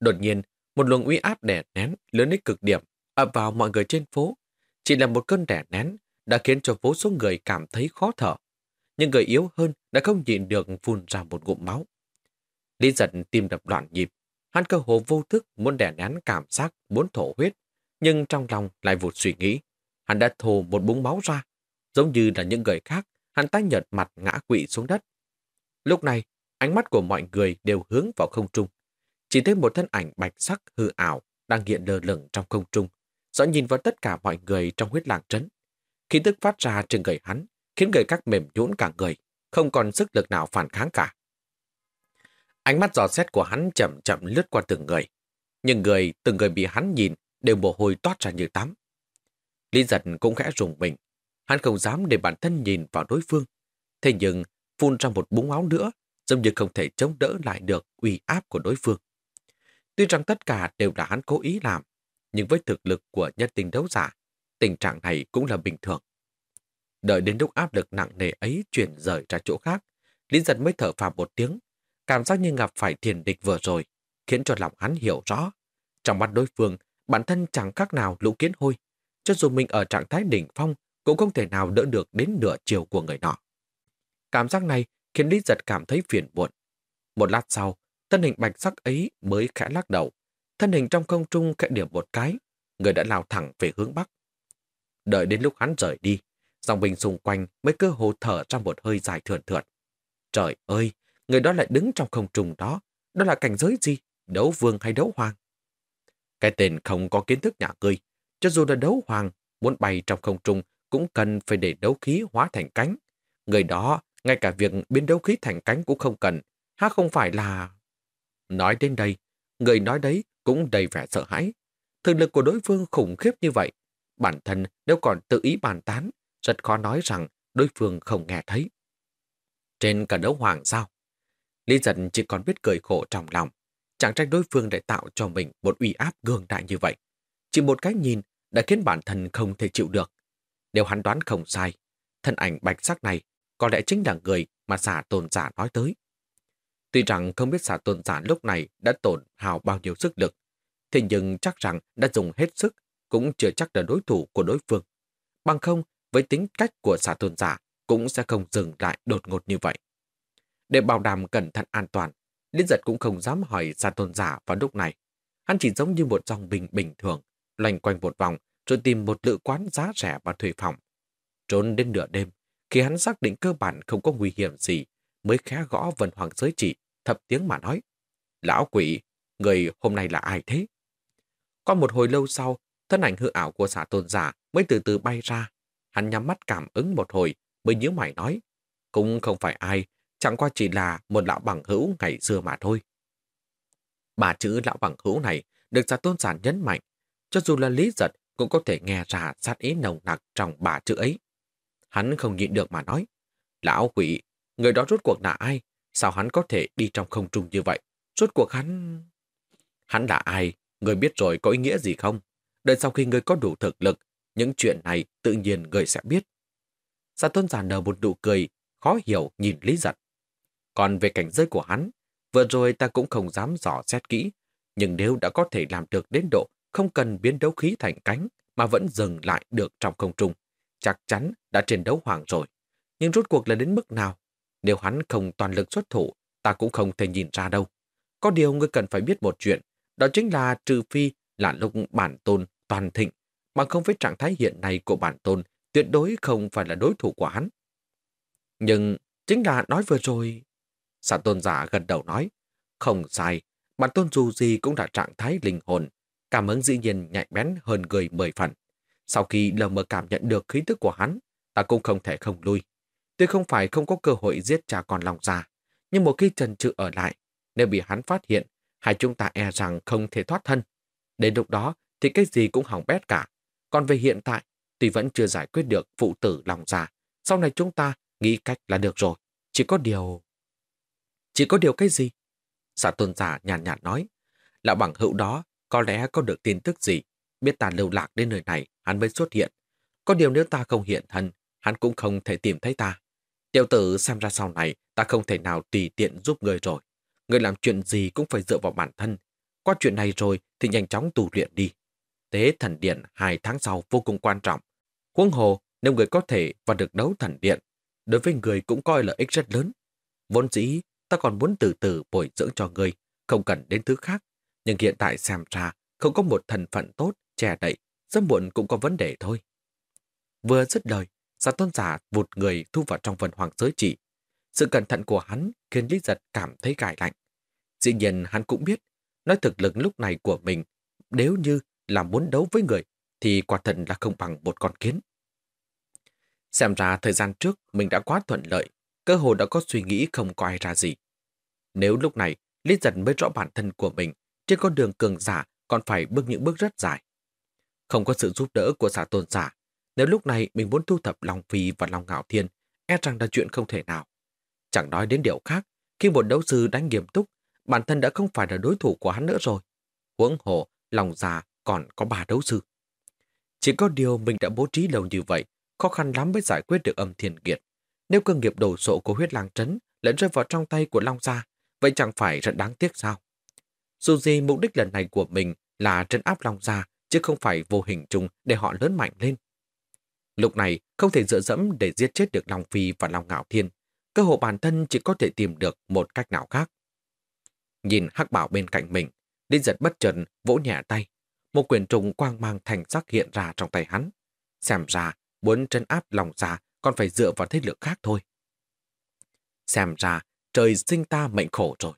Đột nhiên, một luồng uy áp đè nén lớn đến cực điểm ập vào mọi người trên phố. Chỉ là một cơn đè nén đã khiến cho vô số người cảm thấy khó thở. Nhưng người yếu hơn đã không nhịn được phun ra một ngụm máu. Lý giật tim đập loạn nhịp. Hắn cơ hồ vô thức muốn đè nén cảm giác muốn thổ huyết. Nhưng trong lòng lại vụt suy nghĩ. Hắn đã thổ một búng máu ra. Giống như là những người khác, hắn tái nhợt mặt ngã quỵ xuống đất. Lúc này, ánh mắt của mọi người đều hướng vào không trung. Chỉ thấy một thân ảnh bạch sắc hư ảo đang hiện lơ lửng trong không trung, rõ nhìn vào tất cả mọi người trong huyết làng trấn. Khí tức phát ra trên người hắn, khiến người các mềm nhũn cả người, không còn sức lực nào phản kháng cả. Ánh mắt dò xét của hắn chậm chậm lướt qua từng người. Nhưng người, từng người bị hắn nhìn đều mồ hôi toát ra như tắm. Lý giật cũng khẽ rùng mình. Hắn không dám để bản thân nhìn vào đối phương. Thế nhưng, phun ra một búng áo nữa, giống như không thể chống đỡ lại được uy áp của đối phương. Tuy rằng tất cả đều là hắn cố ý làm, nhưng với thực lực của nhân tình đấu giả, tình trạng này cũng là bình thường. Đợi đến lúc áp lực nặng nề ấy chuyển rời ra chỗ khác, Lý giật mới thở phào một tiếng, cảm giác như gặp phải thiền địch vừa rồi, khiến cho lòng hắn hiểu rõ. Trong mắt đối phương, bản thân chẳng khác nào lũ kiến hôi, cho dù mình ở trạng thái đỉnh phong cũng không thể nào đỡ được đến nửa chiều của người nọ. Cảm giác này khiến Lý giật cảm thấy phiền muộn. Một lát sau, thân hình bạch sắc ấy mới khẽ lắc đầu. Thân hình trong không trung khẽ điểm một cái, người đã lao thẳng về hướng bắc. Đợi đến lúc hắn rời đi, dòng bình xung quanh mới cơ hồ thở ra một hơi dài thườn thượt. Trời ơi, người đó lại đứng trong không trung đó. Đó là cảnh giới gì? Đấu vương hay đấu hoàng? Cái tên không có kiến thức nhà ngươi. Cho dù là đấu hoàng, muốn bay trong không trung cũng cần phải để đấu khí hóa thành cánh. Người đó, ngay cả việc biến đấu khí thành cánh cũng không cần. Ha không phải là... Nói đến đây, người nói đấy cũng đầy vẻ sợ hãi. Thực lực của đối phương khủng khiếp như vậy. Bản thân nếu còn tự ý bàn tán, rất khó nói rằng đối phương không nghe thấy. Trên cả đấu hoàng sao? Lý giận chỉ còn biết cười khổ trong lòng. Chẳng trách đối phương để tạo cho mình một uy áp gương đại như vậy. Chỉ một cái nhìn đã khiến bản thân không thể chịu được. Nếu hắn đoán không sai, thân ảnh bạch sắc này có lẽ chính là người mà giả tôn giả nói tới. Tuy rằng không biết xà tôn giả lúc này đã tổn hào bao nhiêu sức lực, thế nhưng chắc rằng đã dùng hết sức cũng chưa chắc là đối thủ của đối phương. Bằng không, với tính cách của xà tôn giả cũng sẽ không dừng lại đột ngột như vậy. Để bảo đảm cẩn thận an toàn, Liên giật cũng không dám hỏi xà tôn giả vào lúc này. Hắn chỉ giống như một dòng bình bình thường, loanh quanh một vòng rồi tìm một lựa quán giá rẻ và thuê phòng. Trốn đến nửa đêm, khi hắn xác định cơ bản không có nguy hiểm gì, mới khẽ gõ vần hoàng giới trị, thập tiếng mà nói. Lão quỷ, người hôm nay là ai thế? Qua một hồi lâu sau, thân ảnh hư ảo của xã tôn giả mới từ từ bay ra. Hắn nhắm mắt cảm ứng một hồi, mới nhớ mày nói. Cũng không phải ai, chẳng qua chỉ là một lão bằng hữu ngày xưa mà thôi. Bà chữ lão bằng hữu này được xã tôn giả nhấn mạnh, cho dù là lý giật cũng có thể nghe ra sát ý nồng nặc trong bà chữ ấy. Hắn không nhịn được mà nói. Lão quỷ, người đó rốt cuộc là ai? Sao hắn có thể đi trong không trung như vậy? suốt cuộc hắn... Hắn là ai? Người biết rồi có ý nghĩa gì không? Đợi sau khi người có đủ thực lực, những chuyện này tự nhiên người sẽ biết. Sa tôn giả nở một nụ cười, khó hiểu nhìn Lý Giật. Còn về cảnh giới của hắn, vừa rồi ta cũng không dám dò xét kỹ, nhưng nếu đã có thể làm được đến độ không cần biến đấu khí thành cánh mà vẫn dừng lại được trong không trung, chắc chắn đã trên đấu hoàng rồi. Nhưng rốt cuộc là đến mức nào? Nếu hắn không toàn lực xuất thủ, ta cũng không thể nhìn ra đâu. Có điều ngươi cần phải biết một chuyện, đó chính là trừ phi là lúc bản tôn toàn thịnh, bằng không với trạng thái hiện nay của bản tôn tuyệt đối không phải là đối thủ của hắn. Nhưng chính là nói vừa rồi... Sản tôn giả gần đầu nói, Không sai, bản tôn dù gì cũng đã trạng thái linh hồn, cảm ứng dĩ nhiên nhạy bén hơn người mười phần. Sau khi lờ mờ cảm nhận được khí tức của hắn, ta cũng không thể không lui. Tuy không phải không có cơ hội giết cha con lòng già, nhưng một khi trần trừ ở lại, nếu bị hắn phát hiện, hai chúng ta e rằng không thể thoát thân. Đến lúc đó thì cái gì cũng hỏng bét cả. Còn về hiện tại, tuy vẫn chưa giải quyết được phụ tử lòng già, sau này chúng ta nghĩ cách là được rồi. Chỉ có điều... Chỉ có điều cái gì? Giả tôn giả nhàn nhạt, nói. Lão bằng hữu đó có lẽ có được tin tức gì. Biết ta lưu lạc đến nơi này, hắn mới xuất hiện. Có điều nếu ta không hiện thân, hắn cũng không thể tìm thấy ta. Tiểu tử xem ra sau này ta không thể nào tùy tiện giúp người rồi. Người làm chuyện gì cũng phải dựa vào bản thân. Qua chuyện này rồi thì nhanh chóng tu luyện đi. Tế thần điện hai tháng sau vô cùng quan trọng. Huống hồ, nếu người có thể và được đấu thần điện, đối với người cũng coi lợi ích rất lớn. Vốn dĩ, ta còn muốn từ từ bồi dưỡng cho người, không cần đến thứ khác. Nhưng hiện tại xem ra, không có một thần phận tốt, trẻ đậy, sớm muộn cũng có vấn đề thôi. Vừa dứt lời, giả tôn giả vụt người thu vào trong vần hoàng giới chỉ. Sự cẩn thận của hắn khiến Lý Giật cảm thấy gài lạnh. Dĩ nhiên hắn cũng biết, nói thực lực lúc này của mình, nếu như là muốn đấu với người, thì quả thật là không bằng một con kiến. Xem ra thời gian trước mình đã quá thuận lợi, cơ hồ đã có suy nghĩ không có ai ra gì. Nếu lúc này Lý Giật mới rõ bản thân của mình, trên con đường cường giả còn phải bước những bước rất dài. Không có sự giúp đỡ của giả tôn giả, nếu lúc này mình muốn thu thập Long Phi và Long Ngạo Thiên, e rằng là chuyện không thể nào. Chẳng nói đến điều khác, khi một đấu sư đánh nghiêm túc, bản thân đã không phải là đối thủ của hắn nữa rồi. Huống hồ, lòng già còn có ba đấu sư. Chỉ có điều mình đã bố trí lâu như vậy, khó khăn lắm mới giải quyết được âm thiên kiệt. Nếu cơ nghiệp đổ sộ của huyết lang trấn lại rơi vào trong tay của Long Gia, vậy chẳng phải rất đáng tiếc sao? Dù gì mục đích lần này của mình là trấn áp Long Gia, chứ không phải vô hình chung để họ lớn mạnh lên. Lúc này không thể dựa dẫm để giết chết được Long Phi và Long Ngạo Thiên. Cơ hội bản thân chỉ có thể tìm được một cách nào khác. Nhìn hắc bảo bên cạnh mình, Linh giật bất trần vỗ nhẹ tay. Một quyền trùng quang mang thành sắc hiện ra trong tay hắn. Xem ra, muốn trấn áp lòng già còn phải dựa vào thế lực khác thôi. Xem ra, trời sinh ta mệnh khổ rồi.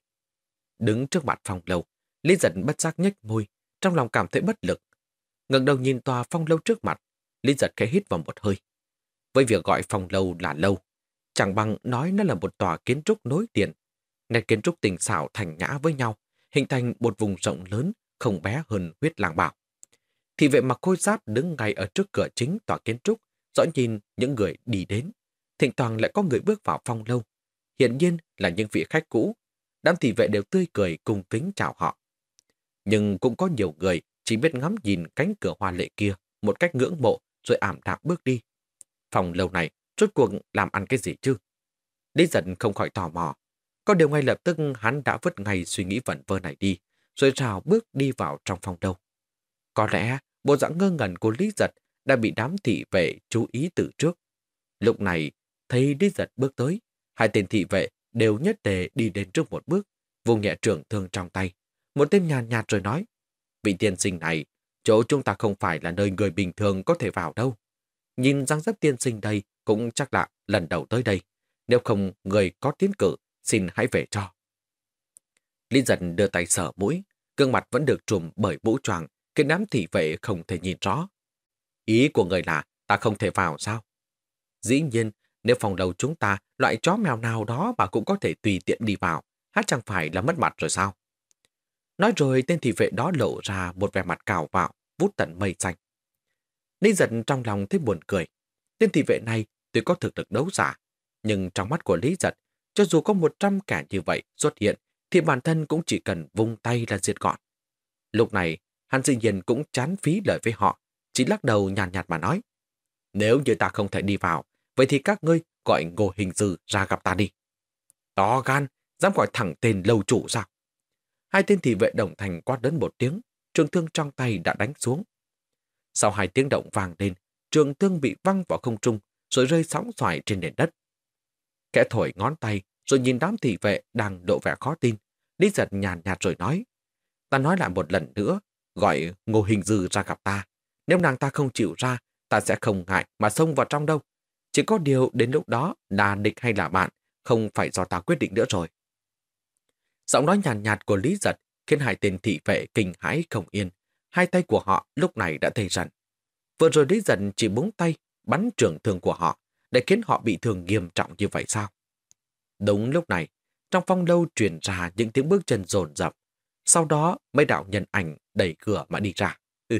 Đứng trước mặt phong lâu, Lý giật bất giác nhếch môi, trong lòng cảm thấy bất lực. ngẩng đầu nhìn tòa phong lâu trước mặt, Lý giật khẽ hít vào một hơi. Với việc gọi phòng lâu là lâu, chẳng bằng nói nó là một tòa kiến trúc nối tiền. Nét kiến trúc tình xảo thành nhã với nhau, hình thành một vùng rộng lớn, không bé hơn huyết làng bảo. Thì vệ mặc khôi giáp đứng ngay ở trước cửa chính tòa kiến trúc, dõi nhìn những người đi đến. Thỉnh thoảng lại có người bước vào phong lâu. Hiện nhiên là những vị khách cũ. Đám thị vệ đều tươi cười cùng kính chào họ. Nhưng cũng có nhiều người chỉ biết ngắm nhìn cánh cửa hoa lệ kia một cách ngưỡng mộ rồi ảm đạm bước đi. Phòng lâu này, rốt cuộc làm ăn cái gì chứ? Lý giận không khỏi tò mò. Có điều ngay lập tức hắn đã vứt ngay suy nghĩ vẩn vơ này đi, rồi rào bước đi vào trong phòng đâu. Có lẽ bộ dạng ngơ ngẩn của Lý giật đã bị đám thị vệ chú ý từ trước. Lúc này, thấy Lý giật bước tới, hai tên thị vệ đều nhất đề đi đến trước một bước, vùng nhẹ trưởng thương trong tay. Một tên nhàn nhạt rồi nói, vị tiên sinh này Chỗ chúng ta không phải là nơi người bình thường có thể vào đâu. Nhìn răng dấp tiên sinh đây cũng chắc là lần đầu tới đây. Nếu không người có tiến cử, xin hãy về cho. Lý dần đưa tay sờ mũi, gương mặt vẫn được trùm bởi mũ choàng, cái đám thị vệ không thể nhìn rõ. Ý của người là ta không thể vào sao? Dĩ nhiên, nếu phòng đầu chúng ta loại chó mèo nào đó mà cũng có thể tùy tiện đi vào, hát chẳng phải là mất mặt rồi sao? Nói rồi tên thị vệ đó lộ ra một vẻ mặt cào vạo, vút tận mây xanh. Lý giật trong lòng thấy buồn cười. Tên thị vệ này tuy có thực lực đấu giả, nhưng trong mắt của Lý giật, cho dù có 100 kẻ như vậy xuất hiện, thì bản thân cũng chỉ cần vung tay là diệt gọn. Lúc này, hắn dĩ nhiên cũng chán phí lời với họ, chỉ lắc đầu nhàn nhạt, nhạt mà nói. Nếu như ta không thể đi vào, vậy thì các ngươi gọi ngô hình dư ra gặp ta đi. To gan, dám gọi thẳng tên lâu chủ sao? Hai tên thị vệ đồng thành quát đến một tiếng, trường thương trong tay đã đánh xuống. Sau hai tiếng động vàng lên, trường thương bị văng vào không trung, rồi rơi sóng xoài trên nền đất. Kẻ thổi ngón tay, rồi nhìn đám thị vệ đang độ vẻ khó tin. Lý giật nhàn nhạt rồi nói, ta nói lại một lần nữa, gọi Ngô Hình Dư ra gặp ta. Nếu nàng ta không chịu ra, ta sẽ không ngại mà xông vào trong đâu. Chỉ có điều đến lúc đó là địch hay là bạn, không phải do ta quyết định nữa rồi. Giọng nói nhàn nhạt, nhạt của Lý Giật khiến hai tên thị vệ kinh hãi không yên. Hai tay của họ lúc này đã thầy rằng Vừa rồi Lý dần chỉ búng tay bắn trưởng thương của họ để khiến họ bị thương nghiêm trọng như vậy sao? Đúng lúc này, trong phong lâu truyền ra những tiếng bước chân rồn rập. Sau đó, mấy đạo nhân ảnh đẩy cửa mà đi ra.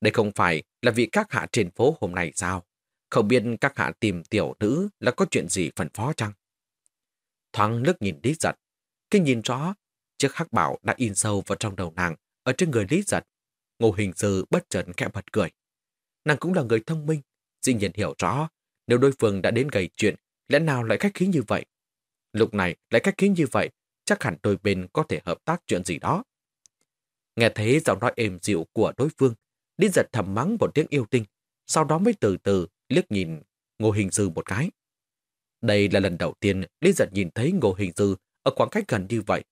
Đây không phải là vị các hạ trên phố hôm nay sao? Không biết các hạ tìm tiểu nữ là có chuyện gì phần phó chăng? Thoáng lướt nhìn Lý Giật. Khi nhìn rõ, chiếc hắc bảo đã in sâu vào trong đầu nàng, ở trên người Lý Giật. Ngô hình sư bất chợt khẽ bật cười. Nàng cũng là người thông minh, dĩ nhiên hiểu rõ, nếu đối phương đã đến gây chuyện, lẽ nào lại khách khí như vậy? Lúc này lại khách khí như vậy, chắc hẳn đôi bên có thể hợp tác chuyện gì đó. Nghe thấy giọng nói êm dịu của đối phương, Lý giật thầm mắng một tiếng yêu tinh, sau đó mới từ từ liếc nhìn Ngô Hình Dư một cái. Đây là lần đầu tiên Lý giật nhìn thấy Ngô Hình Dư ở khoảng cách gần như vậy.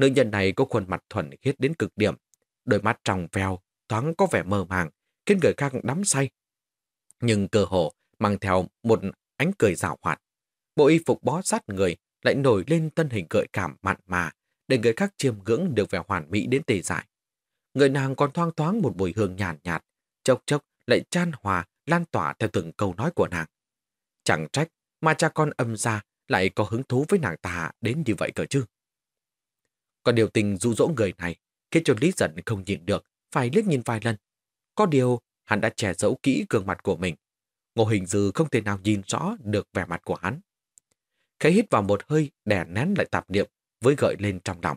Nữ nhân này có khuôn mặt thuần khiết đến cực điểm, đôi mắt trong veo, thoáng có vẻ mơ màng, khiến người khác đắm say. Nhưng cơ hồ mang theo một ánh cười rào hoạt. Bộ y phục bó sát người lại nổi lên tân hình gợi cảm mặn mà, để người khác chiêm ngưỡng được vẻ hoàn mỹ đến tề dại. Người nàng còn thoang thoáng một mùi hương nhàn nhạt, nhạt, chốc chốc lại chan hòa, lan tỏa theo từng câu nói của nàng. Chẳng trách mà cha con âm ra lại có hứng thú với nàng ta đến như vậy cơ chứ. Còn điều tình dụ dỗ người này khiến cho Lý giận không nhịn được, phải liếc nhìn vài lần. Có điều, hắn đã che giấu kỹ gương mặt của mình. Ngô Hình Dư không thể nào nhìn rõ được vẻ mặt của hắn. Khẽ hít vào một hơi, đè nén lại tạp niệm, với gợi lên trong lòng.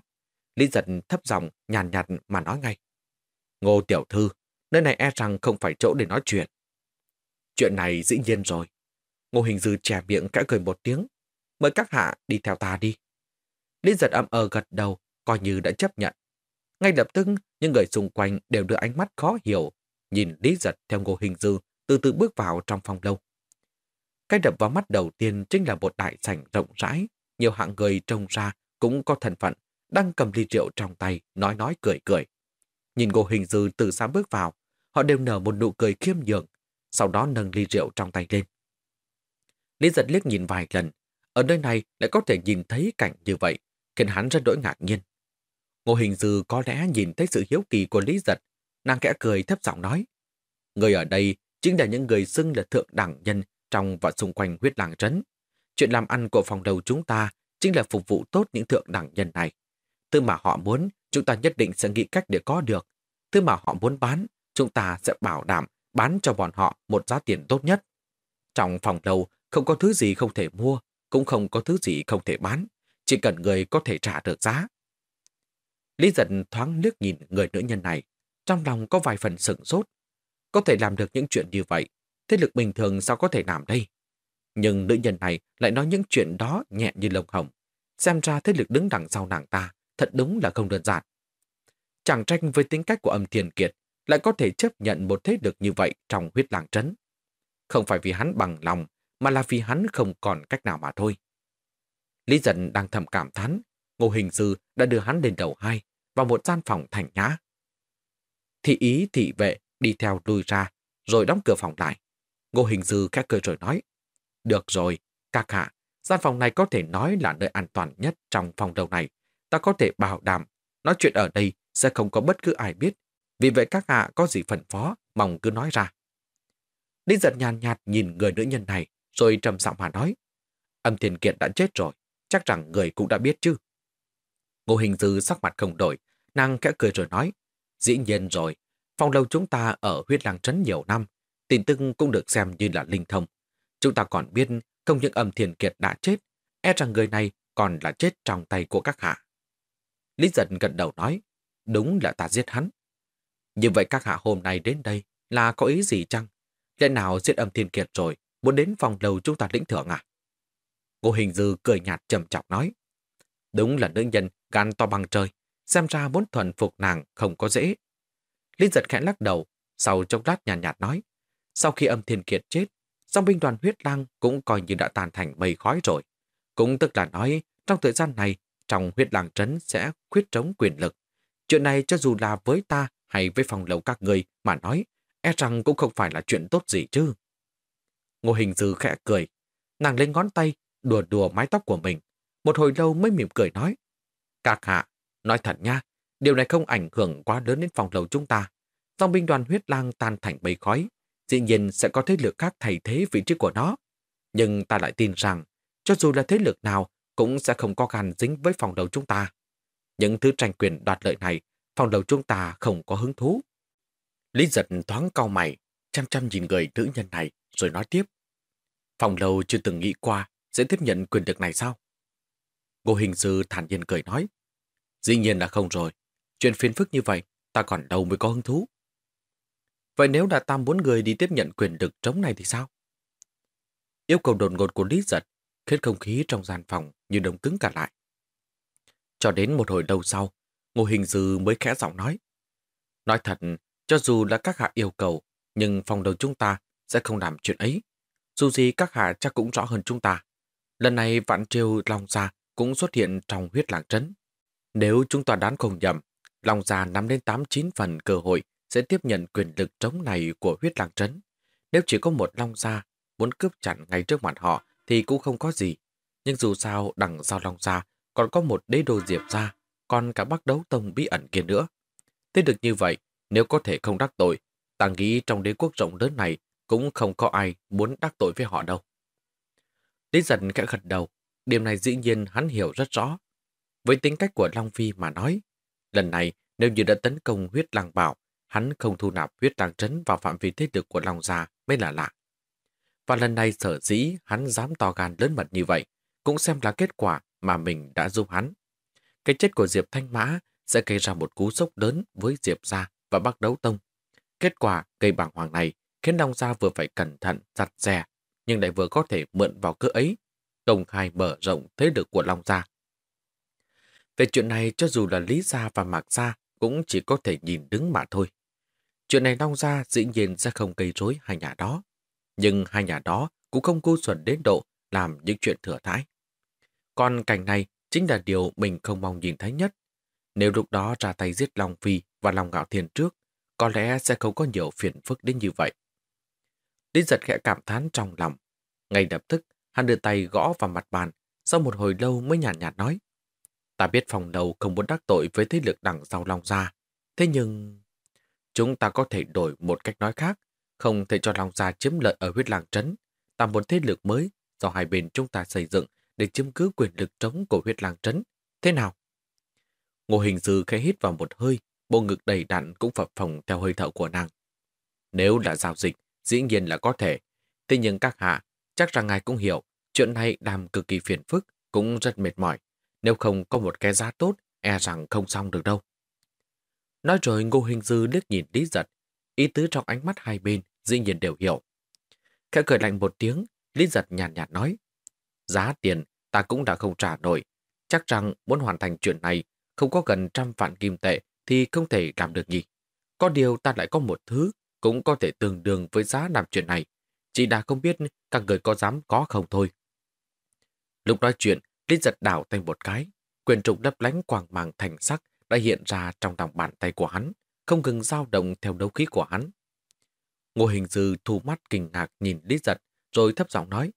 Lý giận thấp giọng nhàn nhạt, nhạt mà nói ngay. Ngô tiểu thư, nơi này e rằng không phải chỗ để nói chuyện. Chuyện này dĩ nhiên rồi. Ngô Hình Dư chè miệng cãi cười một tiếng. Mời các hạ đi theo ta đi. Lý giật âm ờ gật đầu, coi như đã chấp nhận. Ngay lập tức, những người xung quanh đều đưa ánh mắt khó hiểu, nhìn Lý giật theo Ngô Hình Dư từ từ bước vào trong phòng lâu. Cái đập vào mắt đầu tiên chính là một đại sảnh rộng rãi, nhiều hạng người trông ra cũng có thân phận, đang cầm ly rượu trong tay, nói nói cười cười. Nhìn Ngô Hình Dư từ xa bước vào, họ đều nở một nụ cười khiêm nhường, sau đó nâng ly rượu trong tay lên. Lý giật liếc nhìn vài lần, ở nơi này lại có thể nhìn thấy cảnh như vậy, khiến hắn rất đỗi ngạc nhiên. Ngô Hình Dư có lẽ nhìn thấy sự hiếu kỳ của Lý giật, nàng kẽ cười thấp giọng nói. Người ở đây chính là những người xưng là thượng đẳng nhân trong và xung quanh huyết làng trấn. Chuyện làm ăn của phòng đầu chúng ta chính là phục vụ tốt những thượng đẳng nhân này. Thứ mà họ muốn, chúng ta nhất định sẽ nghĩ cách để có được. Thứ mà họ muốn bán, chúng ta sẽ bảo đảm bán cho bọn họ một giá tiền tốt nhất. Trong phòng đầu không có thứ gì không thể mua, cũng không có thứ gì không thể bán. Chỉ cần người có thể trả được giá. Lý giật thoáng nước nhìn người nữ nhân này, trong lòng có vài phần sửng sốt. Có thể làm được những chuyện như vậy, thế lực bình thường sao có thể làm đây? Nhưng nữ nhân này lại nói những chuyện đó nhẹ như lông hồng. Xem ra thế lực đứng đằng sau nàng ta thật đúng là không đơn giản. Chẳng tranh với tính cách của âm thiền kiệt lại có thể chấp nhận một thế lực như vậy trong huyết làng trấn. Không phải vì hắn bằng lòng, mà là vì hắn không còn cách nào mà thôi. Lý dần đang thầm cảm thán, ngô hình sư đã đưa hắn lên đầu hai, vào một gian phòng thành nhã. Thị ý thị vệ đi theo lui ra, rồi đóng cửa phòng lại. Ngô hình sư khẽ cười rồi nói, được rồi, các hạ, gian phòng này có thể nói là nơi an toàn nhất trong phòng đầu này. Ta có thể bảo đảm, nói chuyện ở đây sẽ không có bất cứ ai biết. Vì vậy các hạ có gì phần phó, mong cứ nói ra. Lý giật nhàn nhạt nhìn người nữ nhân này, rồi trầm giọng mà nói. Âm thiền kiện đã chết rồi, chắc rằng người cũng đã biết chứ. Ngô hình dư sắc mặt không đổi, nàng kẽ cười rồi nói. Dĩ nhiên rồi, phòng lâu chúng ta ở huyết lang trấn nhiều năm, tin tức cũng được xem như là linh thông. Chúng ta còn biết không những âm thiền kiệt đã chết, e rằng người này còn là chết trong tay của các hạ. Lý giật gật đầu nói, đúng là ta giết hắn. Như vậy các hạ hôm nay đến đây là có ý gì chăng? Lẽ nào giết âm thiên kiệt rồi, muốn đến phòng đầu chúng ta lĩnh thưởng à? Ngô Hình Dư cười nhạt trầm trọng nói, đúng là nữ nhân gan to bằng trời, xem ra muốn thuần phục nàng không có dễ. Lý giật khẽ lắc đầu, sau chốc lát nhàn nhạt, nhạt nói, sau khi âm thiên kiệt chết, song binh đoàn huyết lang cũng coi như đã tàn thành mây khói rồi. Cũng tức là nói, trong thời gian này, trong huyết lang trấn sẽ khuyết trống quyền lực. Chuyện này cho dù là với ta hay với phòng lầu các người mà nói, e rằng cũng không phải là chuyện tốt gì chứ. Ngô hình dư khẽ cười, nàng lên ngón tay, đùa đùa mái tóc của mình. Một hồi lâu mới mỉm cười nói, các hạ, nói thật nha, điều này không ảnh hưởng quá lớn đến phòng lầu chúng ta. Dòng binh đoàn huyết lang tan thành bầy khói, dĩ nhiên sẽ có thế lực khác thay thế vị trí của nó. Nhưng ta lại tin rằng, cho dù là thế lực nào, cũng sẽ không có gan dính với phòng đầu chúng ta. Những thứ tranh quyền đoạt lợi này, phòng đầu chúng ta không có hứng thú. Lý giật thoáng cau mày, chăm chăm nhìn người nữ nhân này, rồi nói tiếp. Phòng đầu chưa từng nghĩ qua sẽ tiếp nhận quyền lực này sao? Ngô Hình Sư thản nhiên cười nói. Dĩ nhiên là không rồi. Chuyện phiền phức như vậy, ta còn đâu mới có hứng thú. Vậy nếu đã ta muốn người đi tiếp nhận quyền lực trống này thì sao? Yêu cầu đột ngột của Lý Giật khiến không khí trong gian phòng như đông cứng cả lại. Cho đến một hồi lâu sau, Ngô Hình Dư mới khẽ giọng nói. Nói thật, cho dù là các hạ yêu cầu, nhưng phòng đầu chúng ta sẽ không làm chuyện ấy. Dù gì các hạ chắc cũng rõ hơn chúng ta. Lần này vạn triều Long ra. Dạ cũng xuất hiện trong huyết làng trấn. Nếu chúng ta đoán không nhầm, Long Gia nắm đến 8-9 phần cơ hội sẽ tiếp nhận quyền lực trống này của huyết làng trấn. Nếu chỉ có một Long Gia muốn cướp chặn ngay trước mặt họ thì cũng không có gì. Nhưng dù sao đằng sau Long Gia còn có một đế đô diệp gia, còn cả bắc đấu tông bí ẩn kia nữa. Thế được như vậy, nếu có thể không đắc tội, ta nghĩ trong đế quốc rộng lớn này cũng không có ai muốn đắc tội với họ đâu. Lý giận khẽ gật đầu, điểm này dĩ nhiên hắn hiểu rất rõ. Với tính cách của Long Phi mà nói, lần này nếu như đã tấn công huyết lang bảo, hắn không thu nạp huyết lang trấn vào phạm vi thế lực của Long Gia mới là lạ. Và lần này sở dĩ hắn dám to gan lớn mật như vậy, cũng xem là kết quả mà mình đã giúp hắn. Cái chết của Diệp Thanh Mã sẽ gây ra một cú sốc lớn với Diệp Gia và Bắc Đấu Tông. Kết quả gây bảng hoàng này khiến Long Gia vừa phải cẩn thận, giặt rè, nhưng lại vừa có thể mượn vào cơ ấy, công khai mở rộng thế lực của Long Gia. Về chuyện này, cho dù là Lý Gia và Mạc Gia cũng chỉ có thể nhìn đứng mà thôi. Chuyện này Long Gia dĩ nhiên sẽ không gây rối hai nhà đó. Nhưng hai nhà đó cũng không cu xuẩn đến độ làm những chuyện thừa thãi. Còn cảnh này chính là điều mình không mong nhìn thấy nhất. Nếu lúc đó ra tay giết Long Phi và Long Ngạo Thiên trước, có lẽ sẽ không có nhiều phiền phức đến như vậy. Lý giật khẽ cảm thán trong lòng. Ngay lập tức, hắn đưa tay gõ vào mặt bàn, sau một hồi lâu mới nhàn nhạt, nhạt nói. Ta biết phòng đầu không muốn đắc tội với thế lực đằng sau Long Gia. Thế nhưng... Chúng ta có thể đổi một cách nói khác, không thể cho Long Gia chiếm lợi ở huyết làng trấn, ta muốn thế lực mới do hai bên chúng ta xây dựng để chiếm cứ quyền lực trống của huyết làng trấn. Thế nào? Ngô hình dư khẽ hít vào một hơi, bộ ngực đầy đặn cũng phập phồng theo hơi thở của nàng. Nếu là giao dịch, dĩ nhiên là có thể. Thế nhưng các hạ, chắc rằng ngài cũng hiểu, chuyện này đàm cực kỳ phiền phức, cũng rất mệt mỏi. Nếu không có một cái giá tốt, e rằng không xong được đâu. Nói rồi Ngô Hình Dư liếc nhìn Lý Giật, ý tứ trong ánh mắt hai bên dĩ nhiên đều hiểu. Khẽ cười lạnh một tiếng, Lý Giật nhàn nhạt, nhạt nói, giá tiền ta cũng đã không trả nổi, chắc rằng muốn hoàn thành chuyện này không có gần trăm vạn kim tệ thì không thể làm được gì. Có điều ta lại có một thứ cũng có thể tương đương với giá làm chuyện này. Chỉ đã không biết các người có dám có không thôi. Lúc nói chuyện, Lý giật đảo tay một cái. Quyền trục lấp lánh quàng màng thành sắc đã hiện ra trong lòng bàn tay của hắn, không ngừng dao động theo đấu khí của hắn. Ngô hình dư thu mắt kinh ngạc nhìn Lý giật, rồi thấp giọng nói.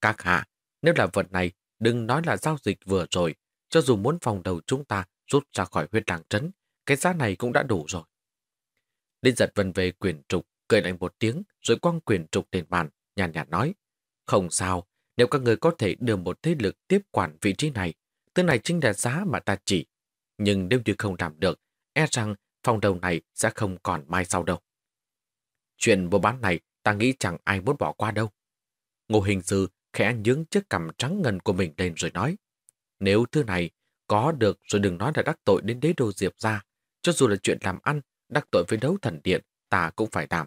Các hạ, nếu là vật này, đừng nói là giao dịch vừa rồi, cho dù muốn phòng đầu chúng ta rút ra khỏi huyết làng trấn, cái giá này cũng đã đủ rồi. Lý giật vần về quyền trục, cười lạnh một tiếng, rồi quăng quyền trục lên bàn, nhàn nhạt nói. Không sao, nếu các người có thể đưa một thế lực tiếp quản vị trí này, thứ này chính là giá mà ta chỉ. Nhưng nếu như không làm được, e rằng phòng đầu này sẽ không còn mai sau đâu. Chuyện mua bán này ta nghĩ chẳng ai muốn bỏ qua đâu. Ngô hình sư khẽ nhướng chiếc cằm trắng ngần của mình lên rồi nói. Nếu thứ này có được rồi đừng nói là đắc tội đến đế đô diệp ra, cho dù là chuyện làm ăn, đắc tội với đấu thần điện, ta cũng phải làm.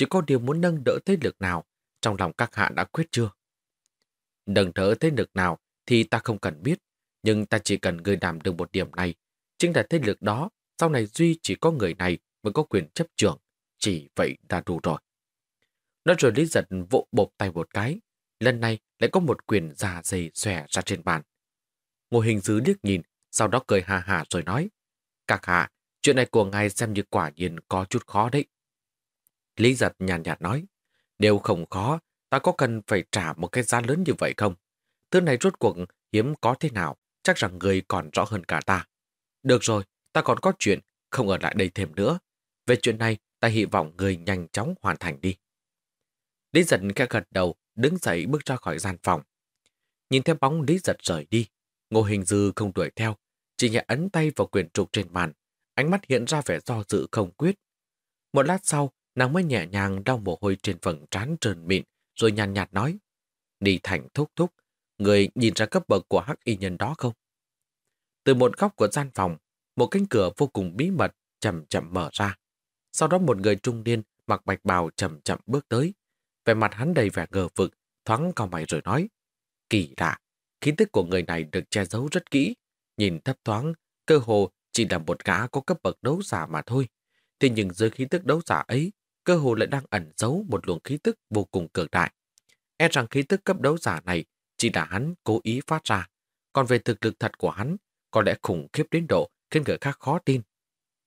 Chỉ có điều muốn nâng đỡ thế lực nào, trong lòng các hạ đã quyết chưa? Nâng đỡ thế lực nào thì ta không cần biết, nhưng ta chỉ cần người làm được một điểm này. Chính là thế lực đó, sau này duy chỉ có người này mới có quyền chấp trưởng. Chỉ vậy đã đủ rồi. Nói rồi Lý giật vỗ bộp tay một cái. Lần này lại có một quyền già dày xòe ra trên bàn. Ngô hình dứ liếc nhìn, sau đó cười hà hà rồi nói. Các hạ, chuyện này của ngài xem như quả nhiên có chút khó đấy. Lý giật nhàn nhạt, nói. Nếu không khó, ta có cần phải trả một cái giá lớn như vậy không? Thứ này rốt cuộc hiếm có thế nào chắc rằng người còn rõ hơn cả ta. Được rồi, ta còn có chuyện, không ở lại đây thêm nữa. Về chuyện này, ta hy vọng người nhanh chóng hoàn thành đi. Lý giật khẽ gật đầu, đứng dậy bước ra khỏi gian phòng. Nhìn theo bóng Lý giật rời đi, Ngô Hình Dư không đuổi theo, chỉ nhẹ ấn tay vào quyển trục trên bàn, ánh mắt hiện ra vẻ do dự không quyết. Một lát sau, nàng mới nhẹ nhàng đau mồ hôi trên phần trán trơn mịn, rồi nhàn nhạt, nói, đi thành thúc thúc, người nhìn ra cấp bậc của hắc y nhân đó không? Từ một góc của gian phòng, một cánh cửa vô cùng bí mật chậm chậm mở ra. Sau đó một người trung niên mặc bạch bào chậm chậm bước tới. Vẻ mặt hắn đầy vẻ ngờ vực, thoáng cao mày rồi nói. Kỳ lạ, khí tức của người này được che giấu rất kỹ. Nhìn thấp thoáng, cơ hồ chỉ là một gã có cấp bậc đấu giả mà thôi. Thế nhưng dưới khí tức đấu giả ấy, cơ hồ lại đang ẩn giấu một luồng khí tức vô cùng cường đại. E rằng khí tức cấp đấu giả này chỉ là hắn cố ý phát ra. Còn về thực lực thật của hắn, có lẽ khủng khiếp đến độ khiến người khác khó tin.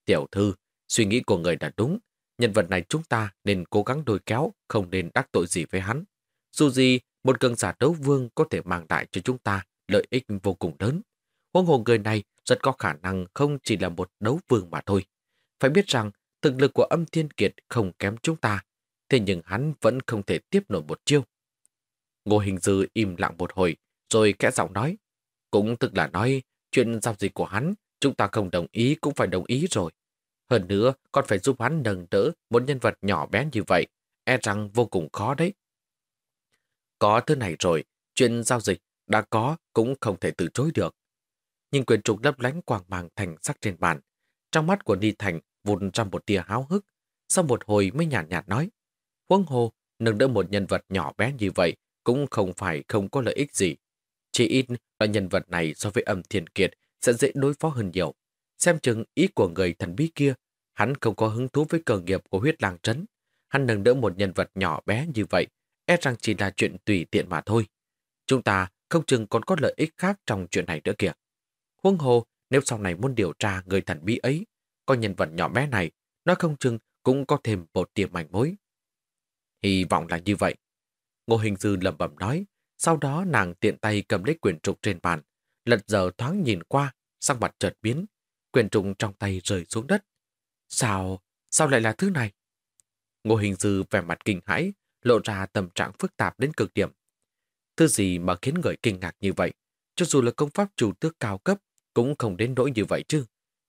Tiểu thư, suy nghĩ của người đã đúng. Nhân vật này chúng ta nên cố gắng đôi kéo, không nên đắc tội gì với hắn. Dù gì, một cường giả đấu vương có thể mang lại cho chúng ta lợi ích vô cùng lớn. Huống hồ người này rất có khả năng không chỉ là một đấu vương mà thôi. Phải biết rằng, thực lực của âm thiên kiệt không kém chúng ta, thế nhưng hắn vẫn không thể tiếp nổi một chiêu. Ngô Hình Dư im lặng một hồi, rồi kẽ giọng nói. Cũng tức là nói, chuyện giao dịch của hắn, chúng ta không đồng ý cũng phải đồng ý rồi. Hơn nữa, còn phải giúp hắn nâng đỡ một nhân vật nhỏ bé như vậy, e rằng vô cùng khó đấy. Có thứ này rồi, chuyện giao dịch đã có cũng không thể từ chối được. Nhưng quyền trục lấp lánh quang mang thành sắc trên bàn. Trong mắt của Ni Thành vụt trong một tia háo hức. Sau một hồi mới nhàn nhạt, nhạt nói. Huống hồ, nâng đỡ một nhân vật nhỏ bé như vậy cũng không phải không có lợi ích gì. Chỉ ít là nhân vật này so với âm thiên kiệt sẽ dễ đối phó hơn nhiều. Xem chừng ý của người thần bí kia, hắn không có hứng thú với cờ nghiệp của huyết lang trấn. Hắn nâng đỡ một nhân vật nhỏ bé như vậy, e rằng chỉ là chuyện tùy tiện mà thôi. Chúng ta không chừng còn có lợi ích khác trong chuyện này nữa kìa. Huống hồ, nếu sau này muốn điều tra người thần bí ấy, có nhân vật nhỏ bé này, nó không chừng cũng có thêm một tiềm mảnh mối. Hy vọng là như vậy. Ngô Hình Dư lẩm bẩm nói, sau đó nàng tiện tay cầm lấy quyển trục trên bàn, lật giờ thoáng nhìn qua, sắc mặt chợt biến, quyển trục trong tay rơi xuống đất. Sao, sao lại là thứ này? Ngô Hình Dư vẻ mặt kinh hãi, lộ ra tâm trạng phức tạp đến cực điểm. Thứ gì mà khiến người kinh ngạc như vậy? Cho dù là công pháp chủ tước cao cấp, cũng không đến nỗi như vậy chứ.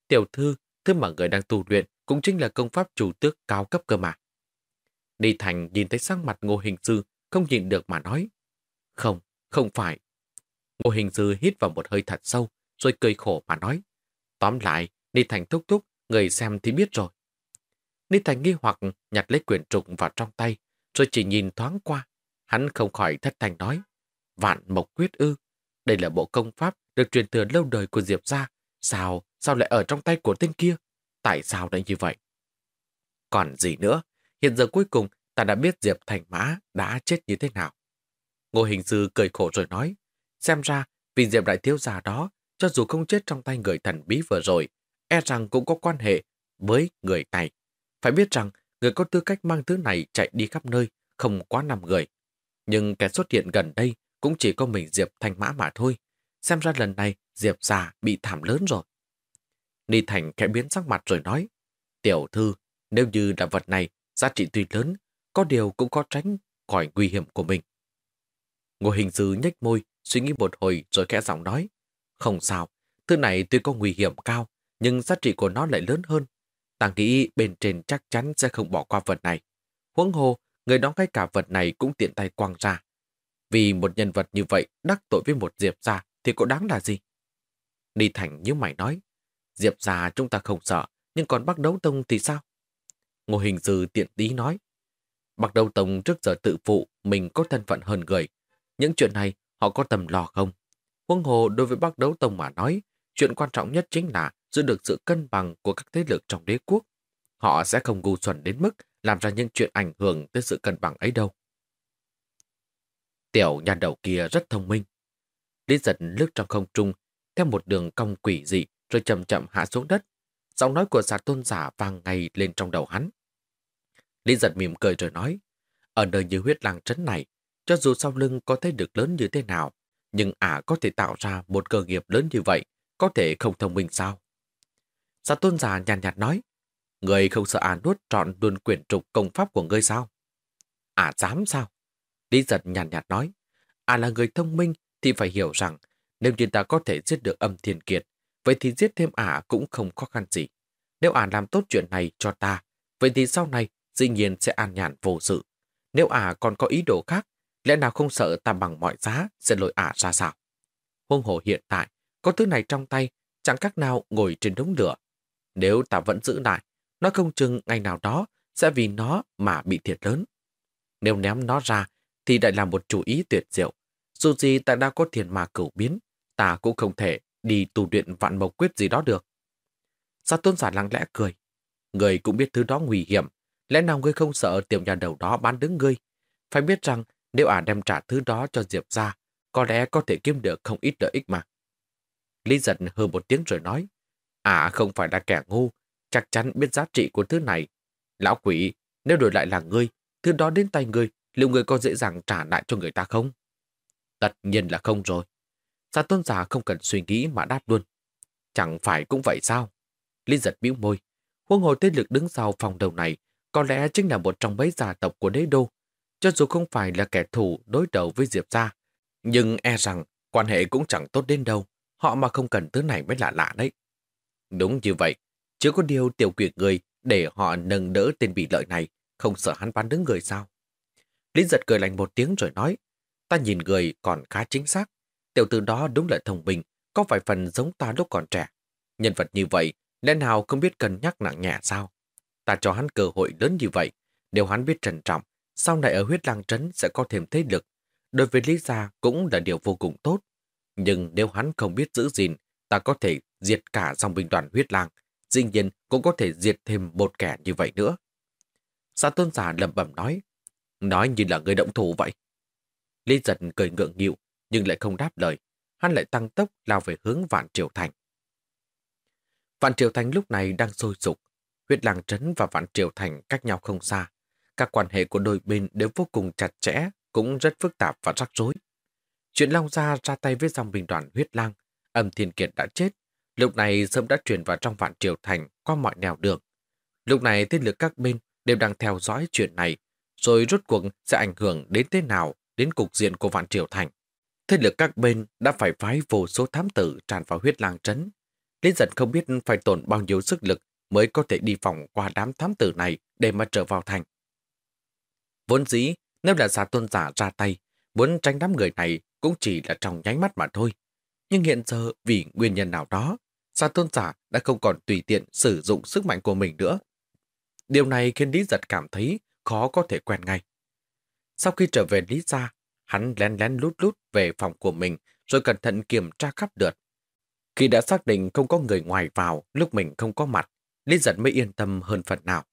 Tiểu thư, thứ mà người đang tu luyện cũng chính là công pháp chủ tước cao cấp cơ mà. Đi Thành nhìn thấy sắc mặt Ngô Hình Dư, không nhìn được mà nói. Không, không phải. Ngô Hình Dư hít vào một hơi thật sâu, rồi cười khổ mà nói. Tóm lại, Đi Thành thúc thúc, người xem thì biết rồi. Ni Thành nghi hoặc nhặt lấy quyển trục vào trong tay, rồi chỉ nhìn thoáng qua. Hắn không khỏi thất thành nói. Vạn mộc quyết ư. Đây là bộ công pháp được truyền thừa lâu đời của Diệp gia. Sao, sao lại ở trong tay của tên kia? Tại sao lại như vậy? Còn gì nữa? Hiện giờ cuối cùng ta đã biết Diệp Thành Mã đã chết như thế nào. Ngô Hình Sư cười khổ rồi nói. Xem ra, vì Diệp Đại Thiếu Gia đó, cho dù không chết trong tay người thần bí vừa rồi, e rằng cũng có quan hệ với người này. Phải biết rằng, người có tư cách mang thứ này chạy đi khắp nơi, không quá năm người. Nhưng kẻ xuất hiện gần đây cũng chỉ có mình Diệp Thanh Mã mà thôi. Xem ra lần này Diệp già bị thảm lớn rồi. Ni Thành khẽ biến sắc mặt rồi nói, Tiểu thư, nếu như là vật này, giá trị tuy lớn, có điều cũng có tránh khỏi nguy hiểm của mình. Ngô hình sư nhếch môi, suy nghĩ một hồi rồi khẽ giọng nói, không sao, thứ này tuy có nguy hiểm cao, nhưng giá trị của nó lại lớn hơn. Ta nghĩ bên trên chắc chắn sẽ không bỏ qua vật này. Huống hồ, người đó ngay cả vật này cũng tiện tay quăng ra. Vì một nhân vật như vậy đắc tội với một Diệp gia thì có đáng là gì? Ni Thành như mày nói, Diệp già chúng ta không sợ, nhưng còn Bác Đấu Tông thì sao? Ngô Hình Dư tiện tí nói, Bác Đấu Tông trước giờ tự phụ mình có thân phận hơn người. Những chuyện này họ có tầm lo không? Huống hồ đối với Bác Đấu Tông mà nói, chuyện quan trọng nhất chính là giữ được sự cân bằng của các thế lực trong đế quốc. Họ sẽ không ngu xuẩn đến mức làm ra những chuyện ảnh hưởng tới sự cân bằng ấy đâu. Tiểu nhà đầu kia rất thông minh. Lý giật lướt trong không trung, theo một đường cong quỷ dị rồi chậm chậm hạ xuống đất. Giọng nói của giả tôn giả vang ngay lên trong đầu hắn. Lý giật mỉm cười rồi nói, ở nơi như huyết làng trấn này, cho dù sau lưng có thế được lớn như thế nào, nhưng ả có thể tạo ra một cơ nghiệp lớn như vậy, có thể không thông minh sao? giả tôn giả nhàn nhạt, nhạt nói, người không sợ ả nuốt trọn luôn quyển trục công pháp của ngươi sao? Ả dám sao? Lý giật nhàn nhạt, nhạt nói, ả là người thông minh thì phải hiểu rằng nếu như ta có thể giết được âm thiên kiệt, vậy thì giết thêm ả cũng không khó khăn gì. Nếu ả làm tốt chuyện này cho ta, vậy thì sau này dĩ nhiên sẽ an nhàn vô sự. Nếu ả còn có ý đồ khác, lẽ nào không sợ ta bằng mọi giá sẽ lôi ả ra sao? Huông hồ hiện tại, có thứ này trong tay, chẳng cách nào ngồi trên đống lửa. Nếu ta vẫn giữ lại, nó không chừng ngày nào đó sẽ vì nó mà bị thiệt lớn. Nếu ném nó ra, thì lại là một chủ ý tuyệt diệu. Dù gì ta đã có thiền mà cửu biến, ta cũng không thể đi tu luyện vạn mộc quyết gì đó được. Sa tôn giả lặng lẽ cười. Người cũng biết thứ đó nguy hiểm. Lẽ nào ngươi không sợ tiểu nhà đầu đó bán đứng ngươi? Phải biết rằng nếu ả đem trả thứ đó cho Diệp ra, có lẽ có thể kiếm được không ít lợi ích mà. Lý giật hừ một tiếng rồi nói, ả không phải là kẻ ngu, chắc chắn biết giá trị của thứ này. Lão quỷ, nếu đổi lại là ngươi, thứ đó đến tay ngươi, liệu ngươi có dễ dàng trả lại cho người ta không? Tất nhiên là không rồi gia tôn giả không cần suy nghĩ mà đáp luôn. Chẳng phải cũng vậy sao? Linh giật bĩu môi. Huông hồ thế lực đứng sau phòng đầu này có lẽ chính là một trong mấy gia tộc của đế đô. Cho dù không phải là kẻ thù đối đầu với Diệp gia, nhưng e rằng quan hệ cũng chẳng tốt đến đâu. Họ mà không cần thứ này mới lạ lạ đấy. Đúng như vậy, Chứ có điều tiểu quyệt người để họ nâng đỡ tên bị lợi này, không sợ hắn bán đứng người sao. Lý giật cười lạnh một tiếng rồi nói, ta nhìn người còn khá chính xác. Tiểu tử đó đúng là thông minh, có vài phần giống ta lúc còn trẻ. Nhân vật như vậy, lẽ nào không biết cân nhắc nặng nhẹ sao? Ta cho hắn cơ hội lớn như vậy, nếu hắn biết trân trọng, sau này ở huyết lang trấn sẽ có thêm thế lực. Đối với Lý Gia cũng là điều vô cùng tốt. Nhưng nếu hắn không biết giữ gìn, ta có thể diệt cả dòng binh đoàn huyết lang. Dĩ nhiên cũng có thể diệt thêm một kẻ như vậy nữa. Sa tôn giả lầm bẩm nói, nói như là người động thủ vậy. Lý giật cười ngượng nghịu, nhưng lại không đáp lời. Hắn lại tăng tốc lao về hướng Vạn Triều Thành. Vạn Triều Thành lúc này đang sôi sục. Huyết Làng Trấn và Vạn Triều Thành cách nhau không xa. Các quan hệ của đôi bên đều vô cùng chặt chẽ, cũng rất phức tạp và rắc rối. Chuyện Long Gia ra tay với dòng bình đoàn huyết lang, âm thiên kiệt đã chết. Lúc này sớm đã truyền vào trong Vạn Triều Thành qua mọi nẻo đường. Lúc này thế lực các bên đều đang theo dõi chuyện này, rồi rốt cuộc sẽ ảnh hưởng đến thế nào đến cục diện của Vạn Triều Thành. Thế lực các bên đã phải phái vô số thám tử tràn vào huyết lang trấn. Lý giật không biết phải tổn bao nhiêu sức lực mới có thể đi vòng qua đám thám tử này để mà trở vào thành. Vốn dĩ, nếu là giả tôn giả ra tay, muốn tránh đám người này cũng chỉ là trong nháy mắt mà thôi. Nhưng hiện giờ vì nguyên nhân nào đó, giả tôn giả đã không còn tùy tiện sử dụng sức mạnh của mình nữa. Điều này khiến Lý giật cảm thấy khó có thể quen ngay. Sau khi trở về Lý gia, hắn lén lén lút lút về phòng của mình rồi cẩn thận kiểm tra khắp lượt. Khi đã xác định không có người ngoài vào lúc mình không có mặt, Lý giật mới yên tâm hơn phần nào.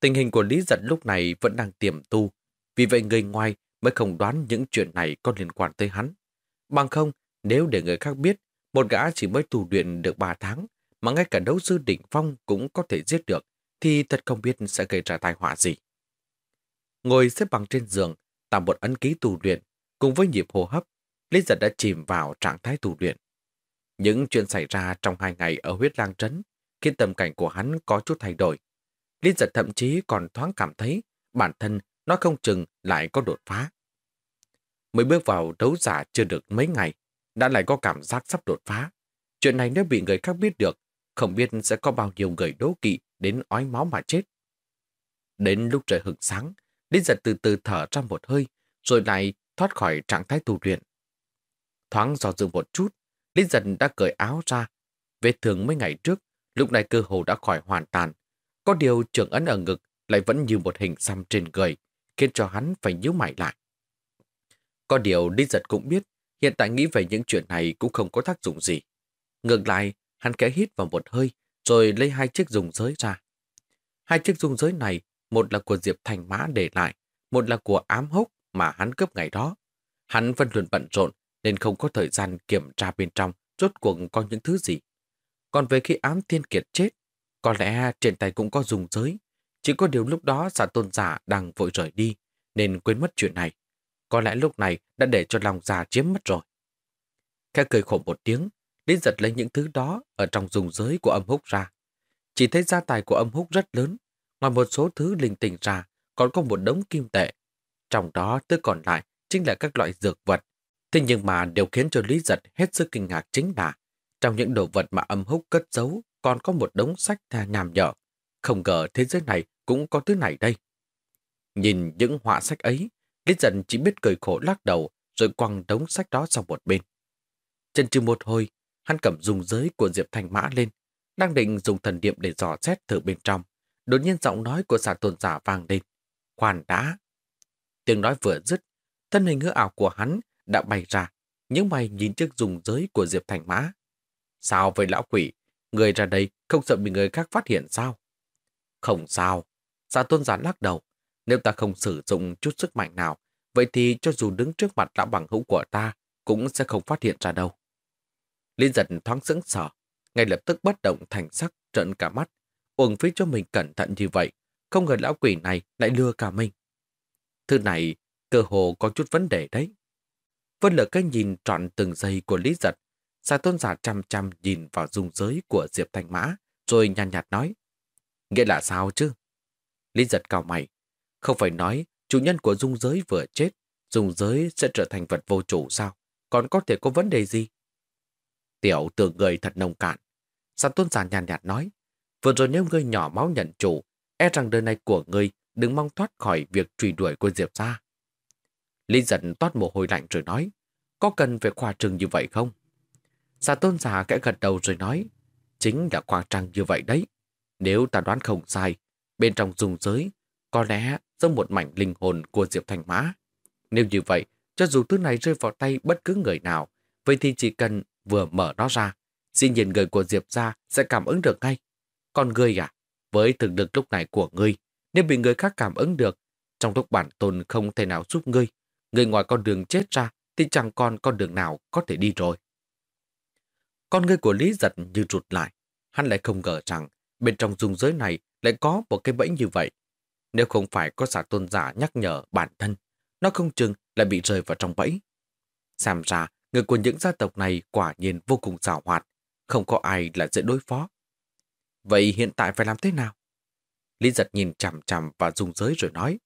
Tình hình của Lý giật lúc này vẫn đang tiềm tu, vì vậy người ngoài mới không đoán những chuyện này có liên quan tới hắn. Bằng không, nếu để người khác biết, một gã chỉ mới tù luyện được 3 tháng, mà ngay cả đấu sư đỉnh phong cũng có thể giết được, thì thật không biết sẽ gây ra tai họa gì. Ngồi xếp bằng trên giường, tạo một ấn ký tù luyện, cùng với nhịp hô hấp, Lý giật đã chìm vào trạng thái tù luyện. Những chuyện xảy ra trong hai ngày ở huyết lang trấn khiến tâm cảnh của hắn có chút thay đổi. Lý giật thậm chí còn thoáng cảm thấy bản thân nó không chừng lại có đột phá. Mới bước vào đấu giả chưa được mấy ngày, đã lại có cảm giác sắp đột phá. Chuyện này nếu bị người khác biết được, không biết sẽ có bao nhiêu người đố kỵ đến ói máu mà chết. Đến lúc trời hừng sáng, Lý giật từ từ thở ra một hơi, rồi lại thoát khỏi trạng thái tù luyện. Thoáng do dự một chút, Lý giật đã cởi áo ra. Vết thương mấy ngày trước, lúc này cơ hồ đã khỏi hoàn toàn. Có điều trường ấn ở ngực lại vẫn như một hình xăm trên người, khiến cho hắn phải nhíu mày lại. Có điều Lý giật cũng biết, hiện tại nghĩ về những chuyện này cũng không có tác dụng gì. Ngược lại, hắn kẽ hít vào một hơi, rồi lấy hai chiếc dùng giới ra. Hai chiếc dung giới này một là của Diệp Thành Mã để lại, một là của ám hốc mà hắn cướp ngày đó. Hắn vẫn luôn bận rộn nên không có thời gian kiểm tra bên trong rốt cuộc có những thứ gì. Còn về khi ám thiên kiệt chết, có lẽ trên tay cũng có dùng giới. Chỉ có điều lúc đó giả tôn giả đang vội rời đi nên quên mất chuyện này. Có lẽ lúc này đã để cho lòng già chiếm mất rồi. Khẽ cười khổ một tiếng, Lý giật lấy những thứ đó ở trong dùng giới của âm húc ra. Chỉ thấy gia tài của âm húc rất lớn, ngoài một số thứ linh tinh ra, còn có một đống kim tệ. Trong đó thứ còn lại chính là các loại dược vật. Thế nhưng mà điều khiến cho Lý giật hết sức kinh ngạc chính là trong những đồ vật mà âm húc cất giấu còn có một đống sách tha nhàm nhở. Không ngờ thế giới này cũng có thứ này đây. Nhìn những họa sách ấy, Lý Giật chỉ biết cười khổ lắc đầu rồi quăng đống sách đó sang một bên. Chân chừ một hồi, hắn cầm dùng giới của Diệp Thành Mã lên, đang định dùng thần điệm để dò xét thử bên trong. Đột nhiên giọng nói của xà tôn giả vang lên. Khoan đã. Tiếng nói vừa dứt, thân hình hứa ảo của hắn đã bay ra, những mày nhìn chiếc dùng giới của Diệp Thành Mã. Sao vậy lão quỷ? Người ra đây không sợ bị người khác phát hiện sao? Không sao. Xà tôn giả lắc đầu. Nếu ta không sử dụng chút sức mạnh nào, vậy thì cho dù đứng trước mặt lão bằng hữu của ta, cũng sẽ không phát hiện ra đâu. Liên giật thoáng sững sờ, ngay lập tức bất động thành sắc trợn cả mắt, uổng phí cho mình cẩn thận như vậy, không ngờ lão quỷ này lại lừa cả mình. Thứ này, cơ hồ có chút vấn đề đấy. Vân lờ cái nhìn trọn từng giây của Lý giật, xà tôn giả chăm chăm nhìn vào dung giới của Diệp Thanh Mã, rồi nhàn nhạt, nhạt nói, nghĩa là sao chứ? Lý giật cào mày, không phải nói chủ nhân của dung giới vừa chết, dung giới sẽ trở thành vật vô chủ sao? Còn có thể có vấn đề gì? Tiểu tưởng người thật nông cạn. Sa tôn giả nhàn nhạt nói, vừa rồi nếu ngươi nhỏ máu nhận chủ, e rằng đời này của ngươi đừng mong thoát khỏi việc truy đuổi của Diệp ra. Lý giận toát mồ hôi lạnh rồi nói, có cần phải khoa trừng như vậy không? Xà tôn giả kẽ gật đầu rồi nói, chính là khoa trăng như vậy đấy. Nếu ta đoán không sai, bên trong dung giới, có lẽ giống một mảnh linh hồn của Diệp Thành Mã. Nếu như vậy, cho dù thứ này rơi vào tay bất cứ người nào, vậy thì chỉ cần vừa mở nó ra, dĩ nhiên người của Diệp ra sẽ cảm ứng được ngay. Còn ngươi à, với thực lực lúc này của ngươi, nếu bị người khác cảm ứng được, trong lúc bản tồn không thể nào giúp ngươi, ngươi ngoài con đường chết ra thì chẳng còn con đường nào có thể đi rồi. Con ngươi của Lý giật như rụt lại, hắn lại không ngờ rằng bên trong dung giới này lại có một cái bẫy như vậy. Nếu không phải có giả tôn giả nhắc nhở bản thân, nó không chừng lại bị rơi vào trong bẫy. Xem ra, người của những gia tộc này quả nhiên vô cùng xảo hoạt, không có ai là dễ đối phó. Vậy hiện tại phải làm thế nào? Lý giật nhìn chằm chằm và dùng giới rồi nói.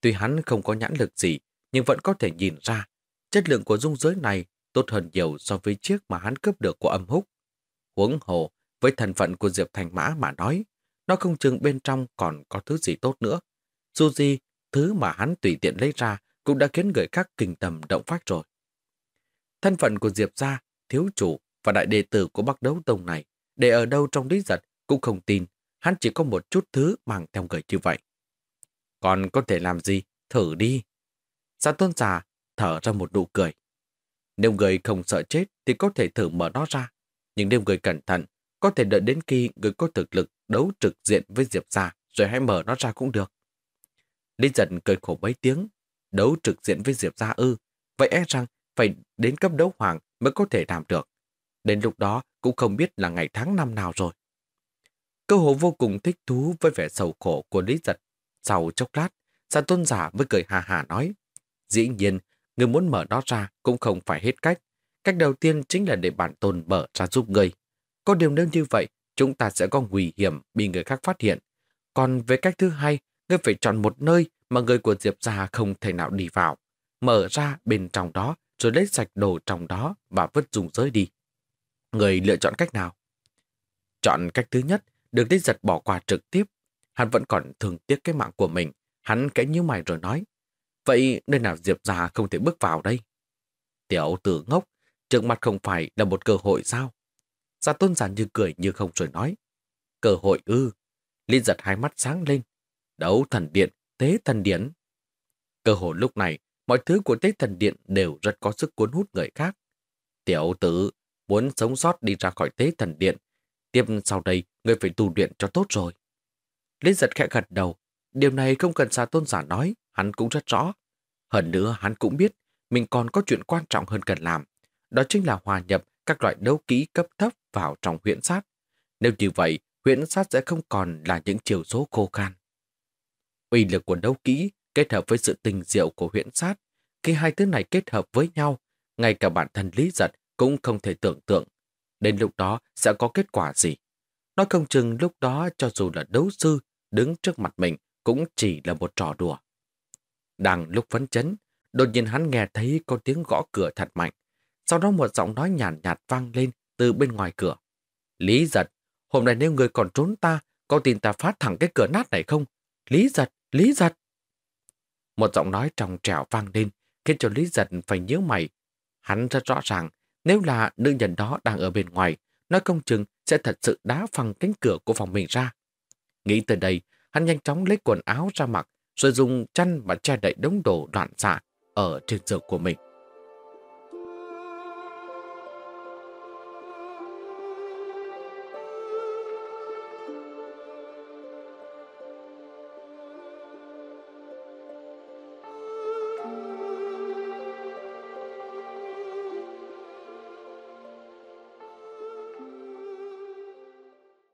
Tuy hắn không có nhãn lực gì, nhưng vẫn có thể nhìn ra chất lượng của dung giới này tốt hơn nhiều so với chiếc mà hắn cướp được của âm húc. Huống hồ, với thần phận của Diệp Thành Mã mà nói, nó không chừng bên trong còn có thứ gì tốt nữa. Dù gì, thứ mà hắn tùy tiện lấy ra cũng đã khiến người khác kinh tầm động phách rồi. Thân phận của Diệp gia, thiếu chủ và đại đệ tử của Bắc Đấu Tông này để ở đâu trong lý giật cũng không tin hắn chỉ có một chút thứ mang theo người như vậy. Còn có thể làm gì? Thử đi. Giả tôn giả thở ra một nụ cười. Nếu người không sợ chết thì có thể thử mở nó ra. Nhưng nếu người cẩn thận, có thể đợi đến khi người có thực lực đấu trực diện với Diệp gia rồi hãy mở nó ra cũng được. Lý giận cười khổ mấy tiếng. Đấu trực diện với Diệp gia ư. Vậy e rằng phải đến cấp đấu hoàng mới có thể làm được. Đến lúc đó cũng không biết là ngày tháng năm nào rồi. Cơ hồ vô cùng thích thú với vẻ sầu khổ của Lý Giật. Sau chốc lát, Sản tôn giả mới cười hà hà nói. Dĩ nhiên, người muốn mở nó ra cũng không phải hết cách. Cách đầu tiên chính là để bản tôn mở ra giúp người. Có điều nếu như vậy, chúng ta sẽ có nguy hiểm bị người khác phát hiện. Còn về cách thứ hai, người phải chọn một nơi mà người của Diệp Gia không thể nào đi vào. Mở ra bên trong đó, rồi lấy sạch đồ trong đó và vứt dùng giới đi. Người lựa chọn cách nào? Chọn cách thứ nhất, được Lý Giật bỏ qua trực tiếp. Hắn vẫn còn thường tiếc cái mạng của mình. Hắn kẽ như mày rồi nói. Vậy nơi nào Diệp già không thể bước vào đây? Tiểu tử ngốc, trước mặt không phải là một cơ hội sao? Gia tôn giản như cười như không rồi nói. Cơ hội ư. Lý giật hai mắt sáng lên. Đấu thần điện, tế thần điện. Cơ hội lúc này, mọi thứ của tế thần điện đều rất có sức cuốn hút người khác. Tiểu tử, muốn sống sót đi ra khỏi tế thần điện. Tiếp sau đây, người phải tu luyện cho tốt rồi. Lý giật khẽ gật đầu. Điều này không cần xa tôn giả nói, hắn cũng rất rõ. Hơn nữa, hắn cũng biết mình còn có chuyện quan trọng hơn cần làm. Đó chính là hòa nhập các loại đấu kỹ cấp thấp vào trong huyện sát. Nếu như vậy, huyện sát sẽ không còn là những chiều số khô khan. Uy lực của đấu kỹ kết hợp với sự tình diệu của huyện sát, khi hai thứ này kết hợp với nhau, ngay cả bản thân lý giật cũng không thể tưởng tượng đến lúc đó sẽ có kết quả gì. Nói không chừng lúc đó cho dù là đấu sư đứng trước mặt mình cũng chỉ là một trò đùa. Đang lúc phấn chấn, đột nhiên hắn nghe thấy có tiếng gõ cửa thật mạnh. Sau đó một giọng nói nhàn nhạt, nhạt vang lên từ bên ngoài cửa. Lý giật, hôm nay nếu người còn trốn ta, có tin ta phát thẳng cái cửa nát này không? Lý giật, Lý giật. Một giọng nói trong trẻo vang lên, khiến cho Lý giật phải nhớ mày. Hắn rất rõ ràng, nếu là nữ nhân đó đang ở bên ngoài, nói công chừng sẽ thật sự đá phăng cánh cửa của phòng mình ra. Nghĩ từ đây, hắn nhanh chóng lấy quần áo ra mặc, rồi dùng chăn và che đậy đống đồ đoạn xạ ở trên giường của mình.